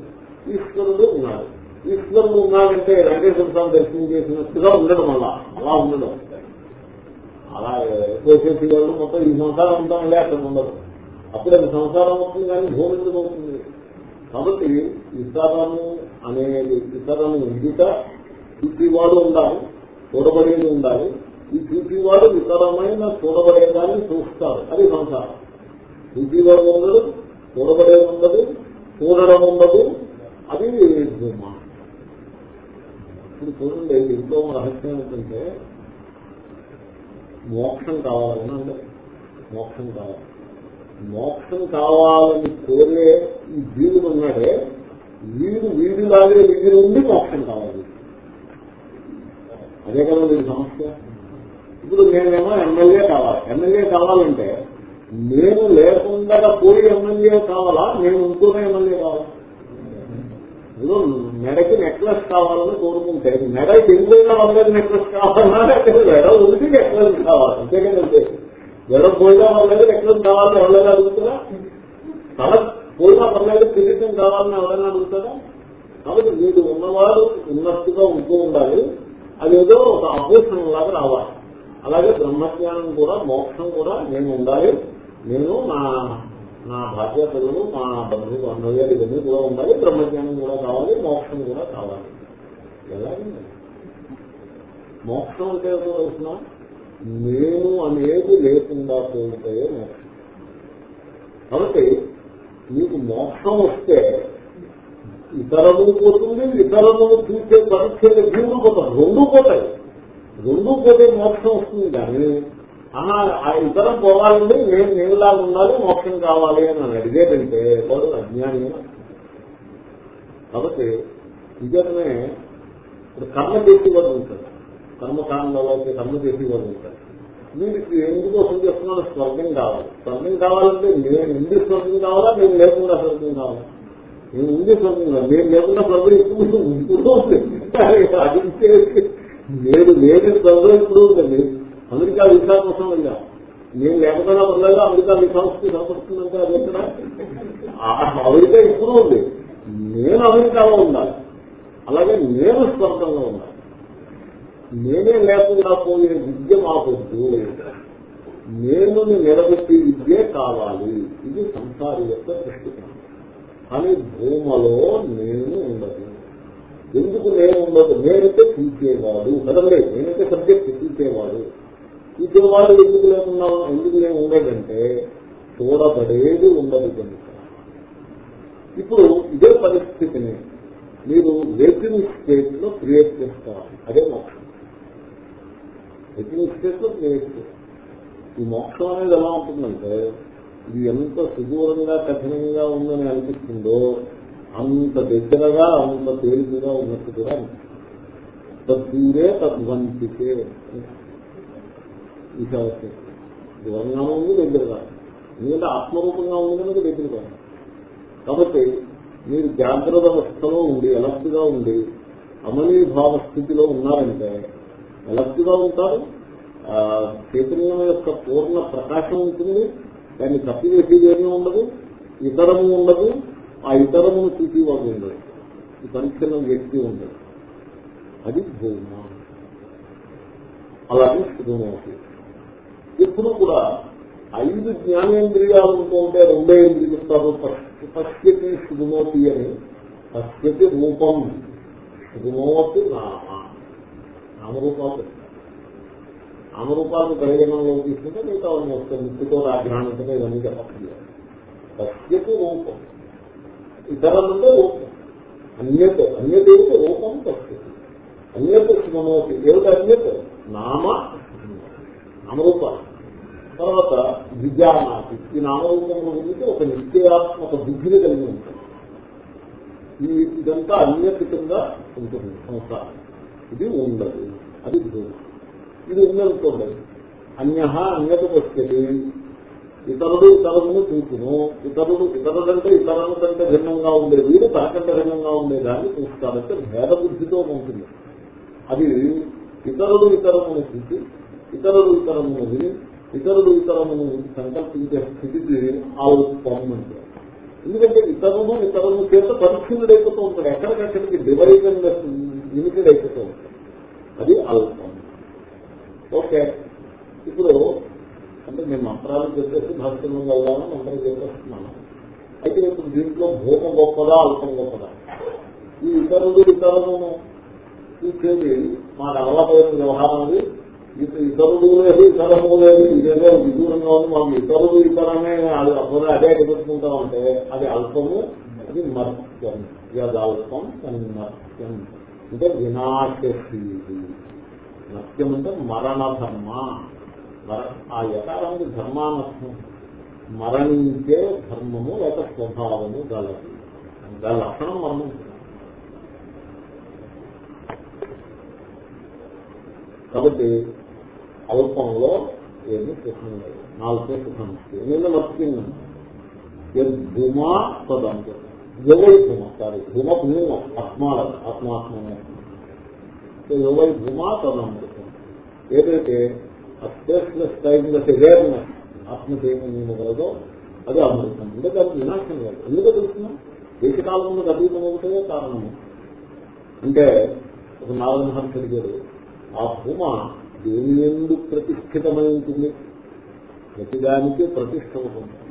ఈశ్వరుడు ఉన్నాడు. ఈశ్వరుడు ఉన్నాడంటే వెంకటేశ్వర స్వామి దర్శనం చేసినట్టుగా ఉండడం అలా అలా ఉండడం. అలా చేసేసి వాళ్ళు మొత్తం ఈ సంసారం ఉంటాం అక్కడ ఉండదు. అప్పుడు అది సంసారం అవుతుంది కానీ భూమి అవుతుంది? కాబట్టి ఇతరము అనేది ఇతరము ఇంటిక చూపివాడు ఉండాలి చూడబడేది ఉండాలి. ఈ చూపివాడు ఇతరమైన చూడబడేదాన్ని చూస్తారు. అది సంసారం. చూపివాడు ఉండదు చూడబడేది ఉండదు చూడడం ఉండదు. అది భూమ. ఇప్పుడు చూడండి ఇంట్లో రహస్యం ఏంటంటే మోక్షం కావాలన్నా మోక్షం కావాలి. మోక్షం కావాలని కోరే ఈ జీవుడు ఉన్నాడే వీడు వీడిలాగే వీడి నుండి మోక్షం కావాలి. అదే కదా వీడి సమస్య. ఇప్పుడు నేనేమో ఎమ్మెల్యే కావాలి. ఎమ్మెల్యే కావాలంటే నేను లేకుండా పోయి ఎమ్మెల్యే కావాలా? నేను ఉంటూనే ఎమ్మెల్యే కావాలా? ఇప్పుడు మెడకి నెక్లెస్ కావాలని కోరుకుంటే మెడ తిరిగిపోయిన వాళ్ళకి నెక్లెస్ కావాలన్నా లేకపోతే మెడ ఉడికి నెక్లెస్ కావాలి. అంతేకాదంటే ఎవరో పోయినా వాళ్ళకి ఎక్కడ కావాలని ఎవరైనా అడుగుతారా? తల పోయినా పర్లేదు కిరీటం కావాలని ఎవరైనా అడుగుతారా? కాబట్టి వీడు ఉన్నవాడు ఉన్నట్టుగా ఉంటూ ఉండాలి. అదేదో ఒక అభ్యసనం లాగా రావాలి. అలాగే బ్రహ్మజ్ఞానం కూడా మోక్షం కూడా నేను ఉండాలి. నేను నా నా బాధ్యతలు మా బంధు బాంధవ్యాలు ఇవన్నీ కూడా ఉండాలి. బ్రహ్మజ్ఞానం కూడా కావాలి మోక్షం కూడా కావాలి. ఎలాగండి? మోక్షం అంటే ఏదో నేను అనేది లేకుండా పోతే మోక్షం కాబట్టి మీకు మోక్షం వస్తే ఇతరము పోతుంది ఇతరమును చూసే పరిస్థితి జీవులు పోతాయి. రెండు పోతాయి. రెండు పోతే మోక్షం వస్తుంది కానీ ఆహా ఆ ఇతరం పోవాలండి నేను నేనులా ఉండాలి మోక్షం కావాలి అని నన్ను అడిగేటంటే వాడు అజ్ఞాని కాబట్టి నిజమే ఇప్పుడు కర్మ చేసేవాడు ఉంటాడు. కర్మకాండలోకి కర్మ చేసి ఉంటాడు వీడికి ఎందుకోసం చేస్తున్నాను స్వర్గం కావాలి. స్వర్గం కావాలంటే నేను ఇంది స్వర్గం కావాలా? నేను లేకుండా స్వర్గం కావాలా? నేను ఉంది స్వర్గం కావాలి? నేను లేకుండా స్వర్గం ఇప్పుడు ఇప్పుడు అది నేను లేని స్వర్గం ఇప్పుడు ఉందండి అమెరికా వీసా కోసం వెళ్ళా నేను లేకపోయినా పర్లేదు అమెరికా వీసాకి సరిపడుతుందంటే అది ఎక్కడ? అమెరికా ఇప్పుడు ఉంది? నేను అమెరికాలో ఉండాలి. అలాగే నేను స్వర్గంలో ఉండాలి. నేనే లేకుండా పోయే విద్య మాకొద్దు నేను నిలబెట్టి విద్యే కావాలి. ఇది సంసారి యొక్క దృష్టికోణం కానీ భూమలో నేను ఉండదు. ఎందుకు నేను ఉండదు? నేనైతే తీసేవాడు కదండి నేనైతే సబ్జెక్ట్ తీసేవాడు తీసేవాడు ఎందుకు లేకున్నా ఎందుకు నేను ఉండదంటే చూడబడేది ఉండదు కనుక. ఇప్పుడు ఇదే పరిస్థితిని మీరు వేకింగ్ స్టేట్లో క్రియేట్ చేసుకోవాలి అదే మొక్క టెక్నిక్ స్టేట్లో క్రియేట్ ఈ మోక్షం అనేది ఎలా ఉంటుందంటే ఇది ఎంత సుదూరంగా కఠినంగా ఉందని అనిపిస్తుందో అంత దగ్గరగా అంత తేలికగా ఉన్నట్టు కూడా అనిపిస్తుంది. తద్దూరే తద్వంతికే ఈ సమస్య. దూరంగా ఉంది దగ్గరగా. ఎందుకంటే ఆత్మరూపంగా ఉంది కనుక దగ్గరగా కాబట్టి మీరు జాగ్రత్త అవస్థలో ఉండి ఎలక్ట్గా ఉండి అమనీభావ స్థితిలో ఉన్నారంటే ఎలక్ట్గా ఉంటారు. ఆ, చైతన్యం యొక్క పూర్ణ ప్రకాశం ఉంటుంది. దాన్ని తప్పివేసేది ఏమీ ఉండదు. ఇతరము ఉండదు. ఆ ఇతరమును చూసేవాడు ఉండదు ఈ పరిచ్ఛిన్న వ్యక్తి ఉండదు. అది భూమ. అలాగే శృణోతి ఎప్పుడు కూడా ఐదు జ్ఞానేంద్రియాలు ఉంటే రెండే ఇంద్రియిస్తారు పశ్యతి శుభమోతి అని. పశ్యతి రూపం. శృణోతి నామ నామరూపాలు. నామరూపాలను పరిగణనలో తీసుకుంటే మిగతా అన్నీ వస్తాయి ముక్కుతో రాజ్యానంతగా ఇవన్నీ చెప్పట్లేదు పశ్యతి రూపం. ఇతరులంటే రూపం. అన్యత అన్యత రూపం పశ్యతి అన్యత శృణోతి ఏమిటి అన్యత? నామ నామరూపాలు. తర్వాత విద్యానాథి ఈ నామరూపంలో గురించి ఒక నిత్యాత్మక బుద్ధిని కలిగి ఉంటుంది. ఈ ఇదంతా అన్యతికంగా ఉంటుంది సంసారం. ఇది ఉండదు. అది భూమి. ఇది ఉందనుకోండి. అన్య అన్యత వస్తుంది ఇతరుడు ఇతరులను చూసును ఇతరుడు ఇతరులంటే ఇతరుల కంటే భిన్నంగా ఉండే వీడు తనకంటే భిన్నంగా ఉండేదాన్ని చూస్తారంటే భేద బుద్ధితో ఉంటుంది. అది ఇతరుడు ఇతరమును చూసి ఇతరుడు ఇతరమును విని ఇతరుడు ఇతరమును సంకల్పించే స్థితికి ఆలోచన ఎందుకంటే ఇతరులు ఇతరుల చేత పరిచ్ఛిన్నుడైపోతూ ఉంటాడు. ఎక్కడికక్కడికి డివైడ్ లిమిటెడ్ అయిపోతూ ఉంటుంది. అది అల్పం. ఓకే. ఇప్పుడు అంటే మేము మంత్రాలు చెప్పేసి భక్తులు వెళ్దామని మంత్రం చెప్పేస్తున్నాను అయితే ఇప్పుడు దీంట్లో భూమ గొప్పదా అల్పం గొప్పదా? ఈ ఇతరులు ఇతరులను చూసేది మాకు అలవాటైన వ్యవహారం అది. ఇత- ఇతరులు లేదు ఇతరము లేదు ఇదేదో విదూరంగా ఉంది. మనం ఇతరులు ఇతరమే అది అప్పుడు అదే ఎదుర్కొంటామంటే అది అల్పము అది మర్త్యం. ఇది అల్పం అని మర్త్యం. అంటే వినాశశీలి. నత్యం అంటే మరణ ధర్మ ఆ యథారానికి ధర్మానర్థం. మరణించే ధర్మము లేక స్వభావము గలదు. దాని లక్షణం మరణించడం కాబట్టి అల్పంలో ఏమి సుఖం లేదు. నాలుగు సుఖం. ఏమైనా నిన్న మర్చిపోయింది భూమా చెప్తాను ఎవరి భూమ సారీ భూమ భూమ ఆత్మాల ఆత్మాత్మనే ఎవరి భూమా తనం ఏదైతే స్పేస్లెస్ టైమ్లెస్ అవేర్నెస్ ఆత్మ చేయమని కలదో అది అమృతం. అంటే దానికి వినాశం కాదు. ఎందుకు తెలుస్తున్నాం దేశకాలంలో అతీతం ఒకటే కారణము. అంటే ఒక నాలుగు మహర్షి అడిగారు ఆ భూమ దేని ఎందుకు ప్రతిష్ఠితమై ఉంటుంది ప్రతిదానికి ప్రతిష్ట ఉంటుంది.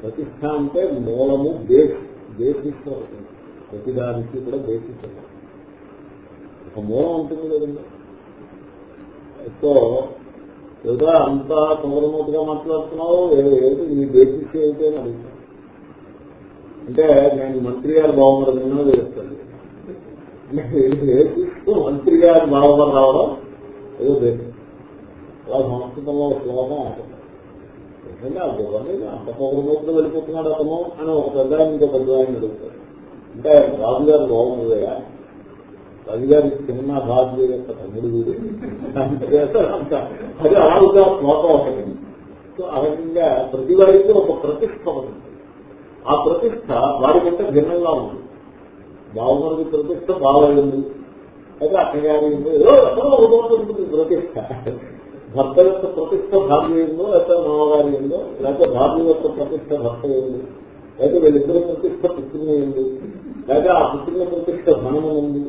ప్రతిష్ట అంటే మూలము బేస్ బేసిస్ అవుతుంది ప్రతిదానికి కూడా బేసిస్ ఉంటుంది. ఒక మూలం ఉంటుంది కదండి. సో ఏదో అంతా తొందరమూతగా మాట్లాడుతున్నావు ఏదో నీ బేసిస్ ఏమిటి అని అడుగుతాను. అంటే నేను మంత్రి గారు బాగుమరదన్నా తెలుస్తుంది మంత్రి గారు బాగుమర రావడం ఏదో బేసిస్. అలా సంస్కృతంలో శ్లోకం ఉంటుంది. ఎందుకంటే ఆ గొప్పని అంత పొగరమూతులు వెళ్ళిపోతున్నాడు అతను అని ఒక పెద్దగా ఇంకో పెద్ద ఆయన అడుగుతాడు. అంటే రాజుగారు బాగుందయ్యా రాజుగారి చిన్న రాజు యొక్క తమ్ముడు వీడు. అది అలాగా శ్లోకం ఒకటి సో ఆ రకంగా ప్రతి వారికి ఒక ప్రతిష్ట ఉంటుంది. ఆ ప్రతిష్ట వారికంటే భిన్నంగా ఉంది బావమరుది ప్రతిష్ట బాగలేదు. అయితే అక్కగారి ఏదో ఎక్కడో ఒకటి ఉంటుంది ప్రతిష్ట. భర్త యొక్క ప్రతిష్ట భార్య ఏందో లేకపోతే మామగారి ఏందో లేకపోతే భార్య యొక్క ప్రతిష్ట భర్త ఏంది లేకపోతే వీళ్ళిద్దరి ప్రతిష్ట పుత్రుని ఏంది లేకపోతే ఆ పుత్రుని ప్రతిష్ట ధనము ఉంది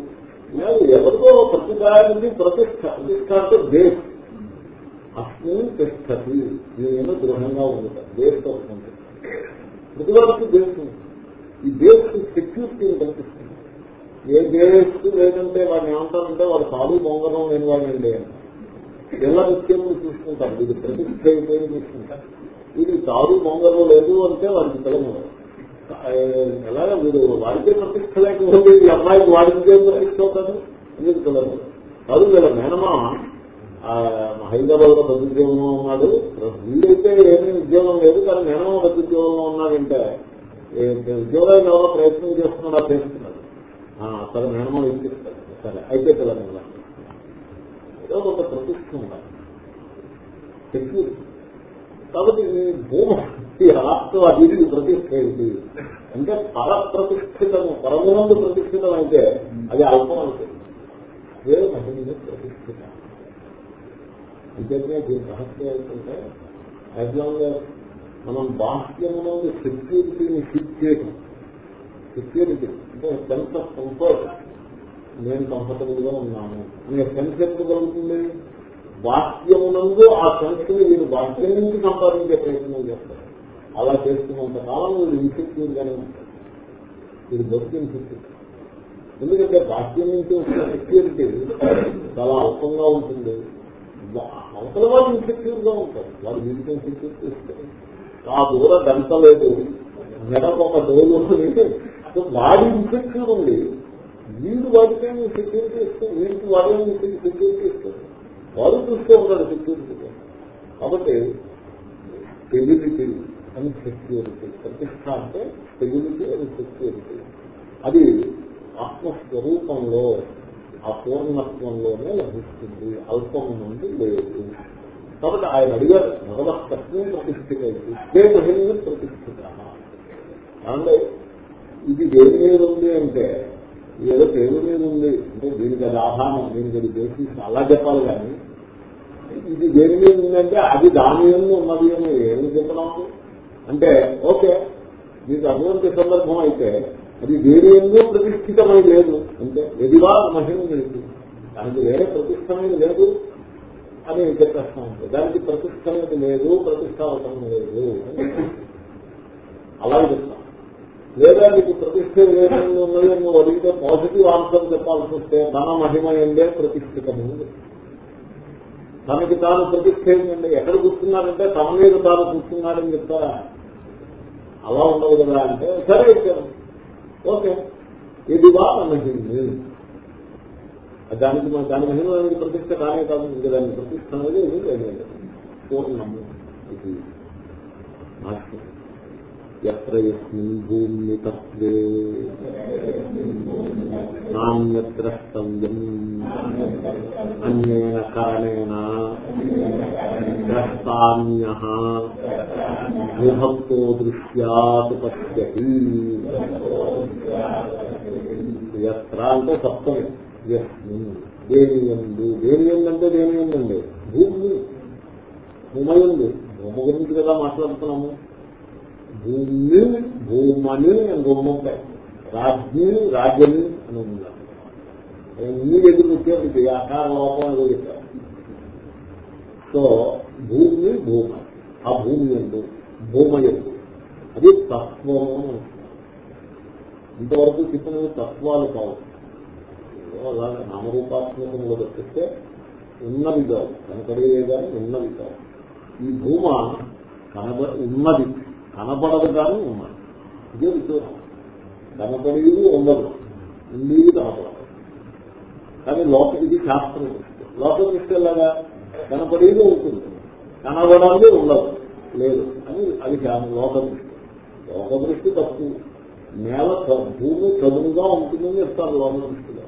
ఎవరితో ఎవరికో ప్రతిదానికి ప్రతిష్ట ప్రతిష్ట అంటే దేశ్. అస్మిన్ తిష్టతి. నేను దృఢంగా ఉంటాను దేశ ఉంటుంది ప్రతి వారికి దేశం. ఈ దేశ సెక్యూరిటీ కనిపిస్తుంది ఏ దేశ్ లేదంటే వాడిని ఏమంటారంటే వాడు సాధు బొంగరం లేని వాడండి అని. ఎలా నిత్యములు చూసుకుంటారు. ఇది ప్రతిష్ట అయిపోయింది చూసుకుంటారు ఇది కాదు బొంగరం లేదు అంటే వారికి తెలంగాణ ఎలాగా మీరు వాడికే ప్రతిష్ట లేకపోతే ఈ అమ్మాయికి వాడికే ప్రతిష్ట అవుతారు? ఎందుకు తెలంగాణ కాదు వీళ్ళ మేనమా హైదరాబాద్లో పెద్ద ఉద్యోగంలో ఉన్నాడు. వీడైతే ఏమీ ఉద్యోగం లేదు కానీ మేనమా పెద్ద ఉద్యోగంలో ఉన్నాడంటే ఉద్యోగాలు ఎవరో ప్రయత్నం చేస్తున్నాడా చేస్తున్నాడు సరే మేనమా ఏం చేస్తాడు సరే అయితే తెలంగాణ ఏదో ఒక ప్రతిష్ట ఉండాలి సెక్యూరిటీ కాబట్టి ఈ భూమి ఈ రాష్ట్రం అభివృద్ధి ప్రతిష్ట ఏంటి అంటే పర ప్రతిష్ఠితము పరమునందు ప్రతిష్ఠితం అయితే అది అల్పం అంటే అదే మహిళ ప్రతిష్ఠిత. అంతేకానే దీని రహస్యం ఏంటంటే యాజ్ఞంగా మనం బాహ్యమునందు సెక్యూరిటీని ఫిట్ చేయటం సెక్యూరిటీ అంటే సెన్స్ ఆఫ్ కంఫర్ట్ నేను కంఫర్టబుల్గా ఉన్నాను. అనే సెన్స్ ఎప్పుడు కలుగుతుంది బాహ్యమునందు ఆ సెన్స్ని వాక్యం నుంచి సంపాదించే ప్రయత్నం చేస్తారు. అలా చేస్తున్నంత కాలం వీడు ఇన్సెక్యూర్ గానే ఉంటారు. వీడు బతుకు ఇన్సెక్యూర్ ఎందుకంటే వాక్యం నుంచి వచ్చిన సెక్యూరిటీ చాలా అల్పంగా ఉంటుంది. అవతల వాళ్ళు ఇన్సెక్యూర్గా ఉంటారు. వాళ్ళు వీరికి ఇన్సెక్యూర్ చేస్తారు ఆ దూర గంట లేదు. మెడకు ఒక డోలు వాడి ఇన్సెక్యూర్ ఉంది. వీడు వాడికే సెక్యూరిటీ ఇస్తారు వీడికి వాడే సెక్యూరిటీ ఇస్తారు వాడు చూస్తూ ఉన్నాడు సెక్యూరిటీ కాబట్టి స్టెబిలిటీ అండ్ సెక్యూరిటీ ప్రతిష్ట అంటే స్టెబిలిటీ అండ్ సెక్యూరిటీ అది ఆత్మస్వరూపంలో ఆ పూర్ణత్వంలోనే లభిస్తుంది అల్పం నుండి లేదు. కాబట్టి ఆయన అడిగారు భగవత్తత్వం ప్రతిష్ఠిత ఇదే మహిళ ప్రతిష్ఠిత. అంటే ఇది దేని మీద ఉంది అంటే ఏదో పేరు మీద ఉంది. అంటే దీనికి అది ఆహారం దీనికి అది బేసిస్ అలా చెప్పాలి కానీ ఇది దేని మీద ఉందంటే అది దాని ఏమి ఉన్నది అని ఏమి చెప్పడం? అంటే ఓకే మీకు అటువంటి సందర్భం అయితే అది దేని ఎందు ప్రతిష్ఠితమై లేదు. అంటే ఎదివా మహిమ లేదు. దానికి వేరే ప్రతిష్టమైన లేదు అని చెప్పేస్తా ఉంటుంది దానికి ప్రతిష్టమైనది లేదు ప్రతిష్టావసరం లేదు అలాగే చెప్తాం. లేదా నీకు ప్రతిష్ట లేదని ఉన్నది నువ్వు అడిగితే పాజిటివ్ ఆన్సర్ చెప్పాల్సి వస్తే ధన మహిమ ఎందే ప్రతిష్ఠితము? తనకి తాను ప్రతిష్ట ఏంటంటే ఎక్కడ కూర్చున్నారంటే తన మీద తాను కూర్చున్నాడని చెప్తారా అలా ఉండదు కదా అంటే సరే ఇచ్చాను ఓకే. ఇది బా మహిళ దానికి దాని మహిళ ప్రతిష్ట కానే కాదు. ఇంకా దాని ప్రతిష్ట అనేది ఇది పూర్ణము. ఇది నాశనం ఎత్ర యస్మిన్ భూమి తత్వే నాణ్యద్రష్టవ్యం అన్యేన కారణేన ద్రష్టాన్య విభక్తో దృశ్యాత్ పశ్యతి ఎత్ర అంటే సప్తమి యస్మిన్ దేని ఎందు దేని ఎందంటే దేని ఎందండి భూమి భూమయందు భూమ గురించి కదా మాట్లాడుతున్నాము? భూమి భూమని రొమ్ముంటాయి రాజ్ని రాజని అని ఉన్నారు మీరు ఎదురు వచ్చేది ఆకార లోపం ఏదో చెప్పారు. సో భూమి భూమ. ఆ భూమి ఎందు భూమ ఎందు. అది తత్వము అని ఇంతవరకు చెప్పినవి తత్వాలు కావు. అలాగే నామరూపాత్మకంలో తప్పిస్తే ఉన్నది కావు. కనపడేదే కానీ ఉన్నది కావు. ఈ భూమ కనబ ఉన్నది. కనపడదు కానీ ఉన్నది ఇదే విషయం కనపడేది ఉండదు. ఉండేది కనపడదు కానీ లోపల ఇది శాస్త్రం దృష్టి లోపల కనపడేది ఉంటుంది. కనబడాలి ఉండదు. లేదు. అని అది లోక దృష్టి. లోక దృష్టి తప్పు. నేల భూమి చదువుగా ఉంటుందని చెప్తారు లోక దృష్టిలో.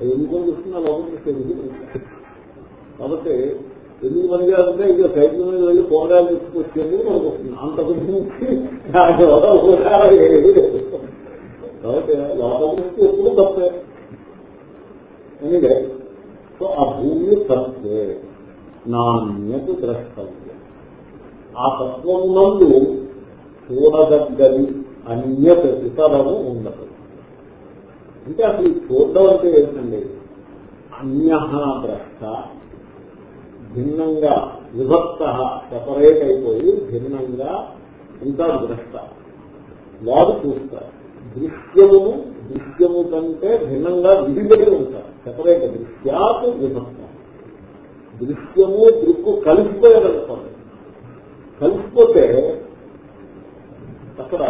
అది ఎందుకు దృష్టి లోక దృష్టి ఎందుకు కాబట్టి ఎందుకు పనిచేయాలంటే ఇంకా సైకిల్ మీద వెళ్ళి కూరగాయలు తీసుకొచ్చేందుకు మనకు వస్తుంది. అంతకు మించి దాని వల్ల ఉపకారం కాబట్టి లోక దృష్టి ఎప్పుడు తప్పే. ఎనివే. సో ఆ భూమి తప్పే. నాణ్యత ద్రష్టవ్యం. ఆ తత్వం నందు చూడదగ్గది అన్యత ఇతరము ఉండదు. అంటే అసలు చూడడం అంటే ఏంటండి? అన్య ద్రష్ట భిన్నంగా విభక్త సెపరేట్ అయిపోయి భిన్నంగా ఇంకా ద్రష్ట వారు చూస్తారు. దృశ్యమును దృశ్యము కంటే భిన్నంగా విడిబడి ఉంటారు. సెపరేట్ దృశ్యాత్ విభక్త. దృశ్యము దృక్కు కలిసిపోయారనుకోండి కలిసిపోతే అక్కడ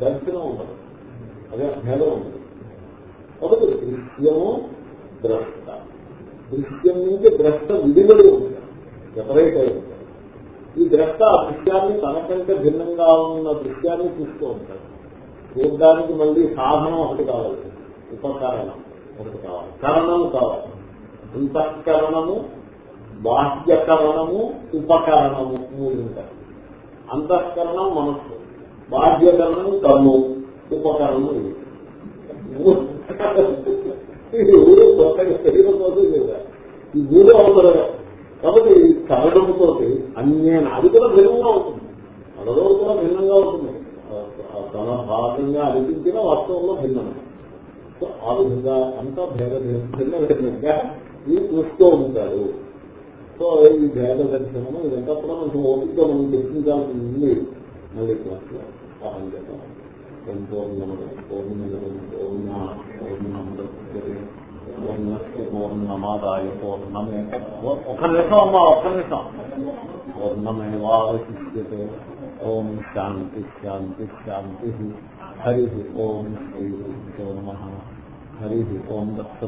దర్శనం ఉండదు. అదే భేదం ఉండదు. ఒకటి దృశ్యము ద్రష్ట. దృశ్యం నుంచి ద్రష్ట విడిబడి ఉంటారు సెపరేట్ అయి ఉంటారు ఈ ద్రష్ట ఆ దృశ్యాన్ని తనకంటే భిన్నంగా ఉన్న దృశ్యాన్ని చూస్తూ ఉంటాడు. చూడడానికి మళ్ళీ సాధనం ఒకటి కావాలి. ఉపకరణం ఒకటి కావాలి. కరణము కావాలి. అంతఃకరణము బాహ్యకరణము ఉపకరణము మూడు ఉంటాయి. అంతఃకరణం మనస్సు బాహ్యకరణం కన్ను ఉపకరణం ఈ ఊరు కొత్తగా శరీరం కోసం చేశారు. ఈ మూడు అవసరమే కాబట్టి కలడంతో కరడంతో అది కూడా భిన్నంగా ఉంటుంది. కలలో కూడా భిన్నంగా ఉంటుంది. తన భాగంగా అనిపించిన వాస్తవంలో భిన్నమే. సో ఆ విధంగా అంతా భేద భిన్న విధంగా ఈ చూస్తూ ఉంటాడు సో ఈ భేద దర్శనము ఇదంతా కూడా కొంచెం ఓపిక మనం చర్చించాల్సి ఉంది. మళ్ళీ క్లాస్లో. సహాయం చేద్దాం పూర్ణ పూర్ణముద్యతే పూర్ణస్య పూర్ణమాదాయ పూర్ణమే ఒక నిమిషం అమ్మా ఒక్క నిమిషం పూర్ణమేవాశిష్యతే ఓం శాంతి శాంతి శాంతి. హరి ఓం శ్రీ గురుభ్యో నమ. హరి ఓం దత్తు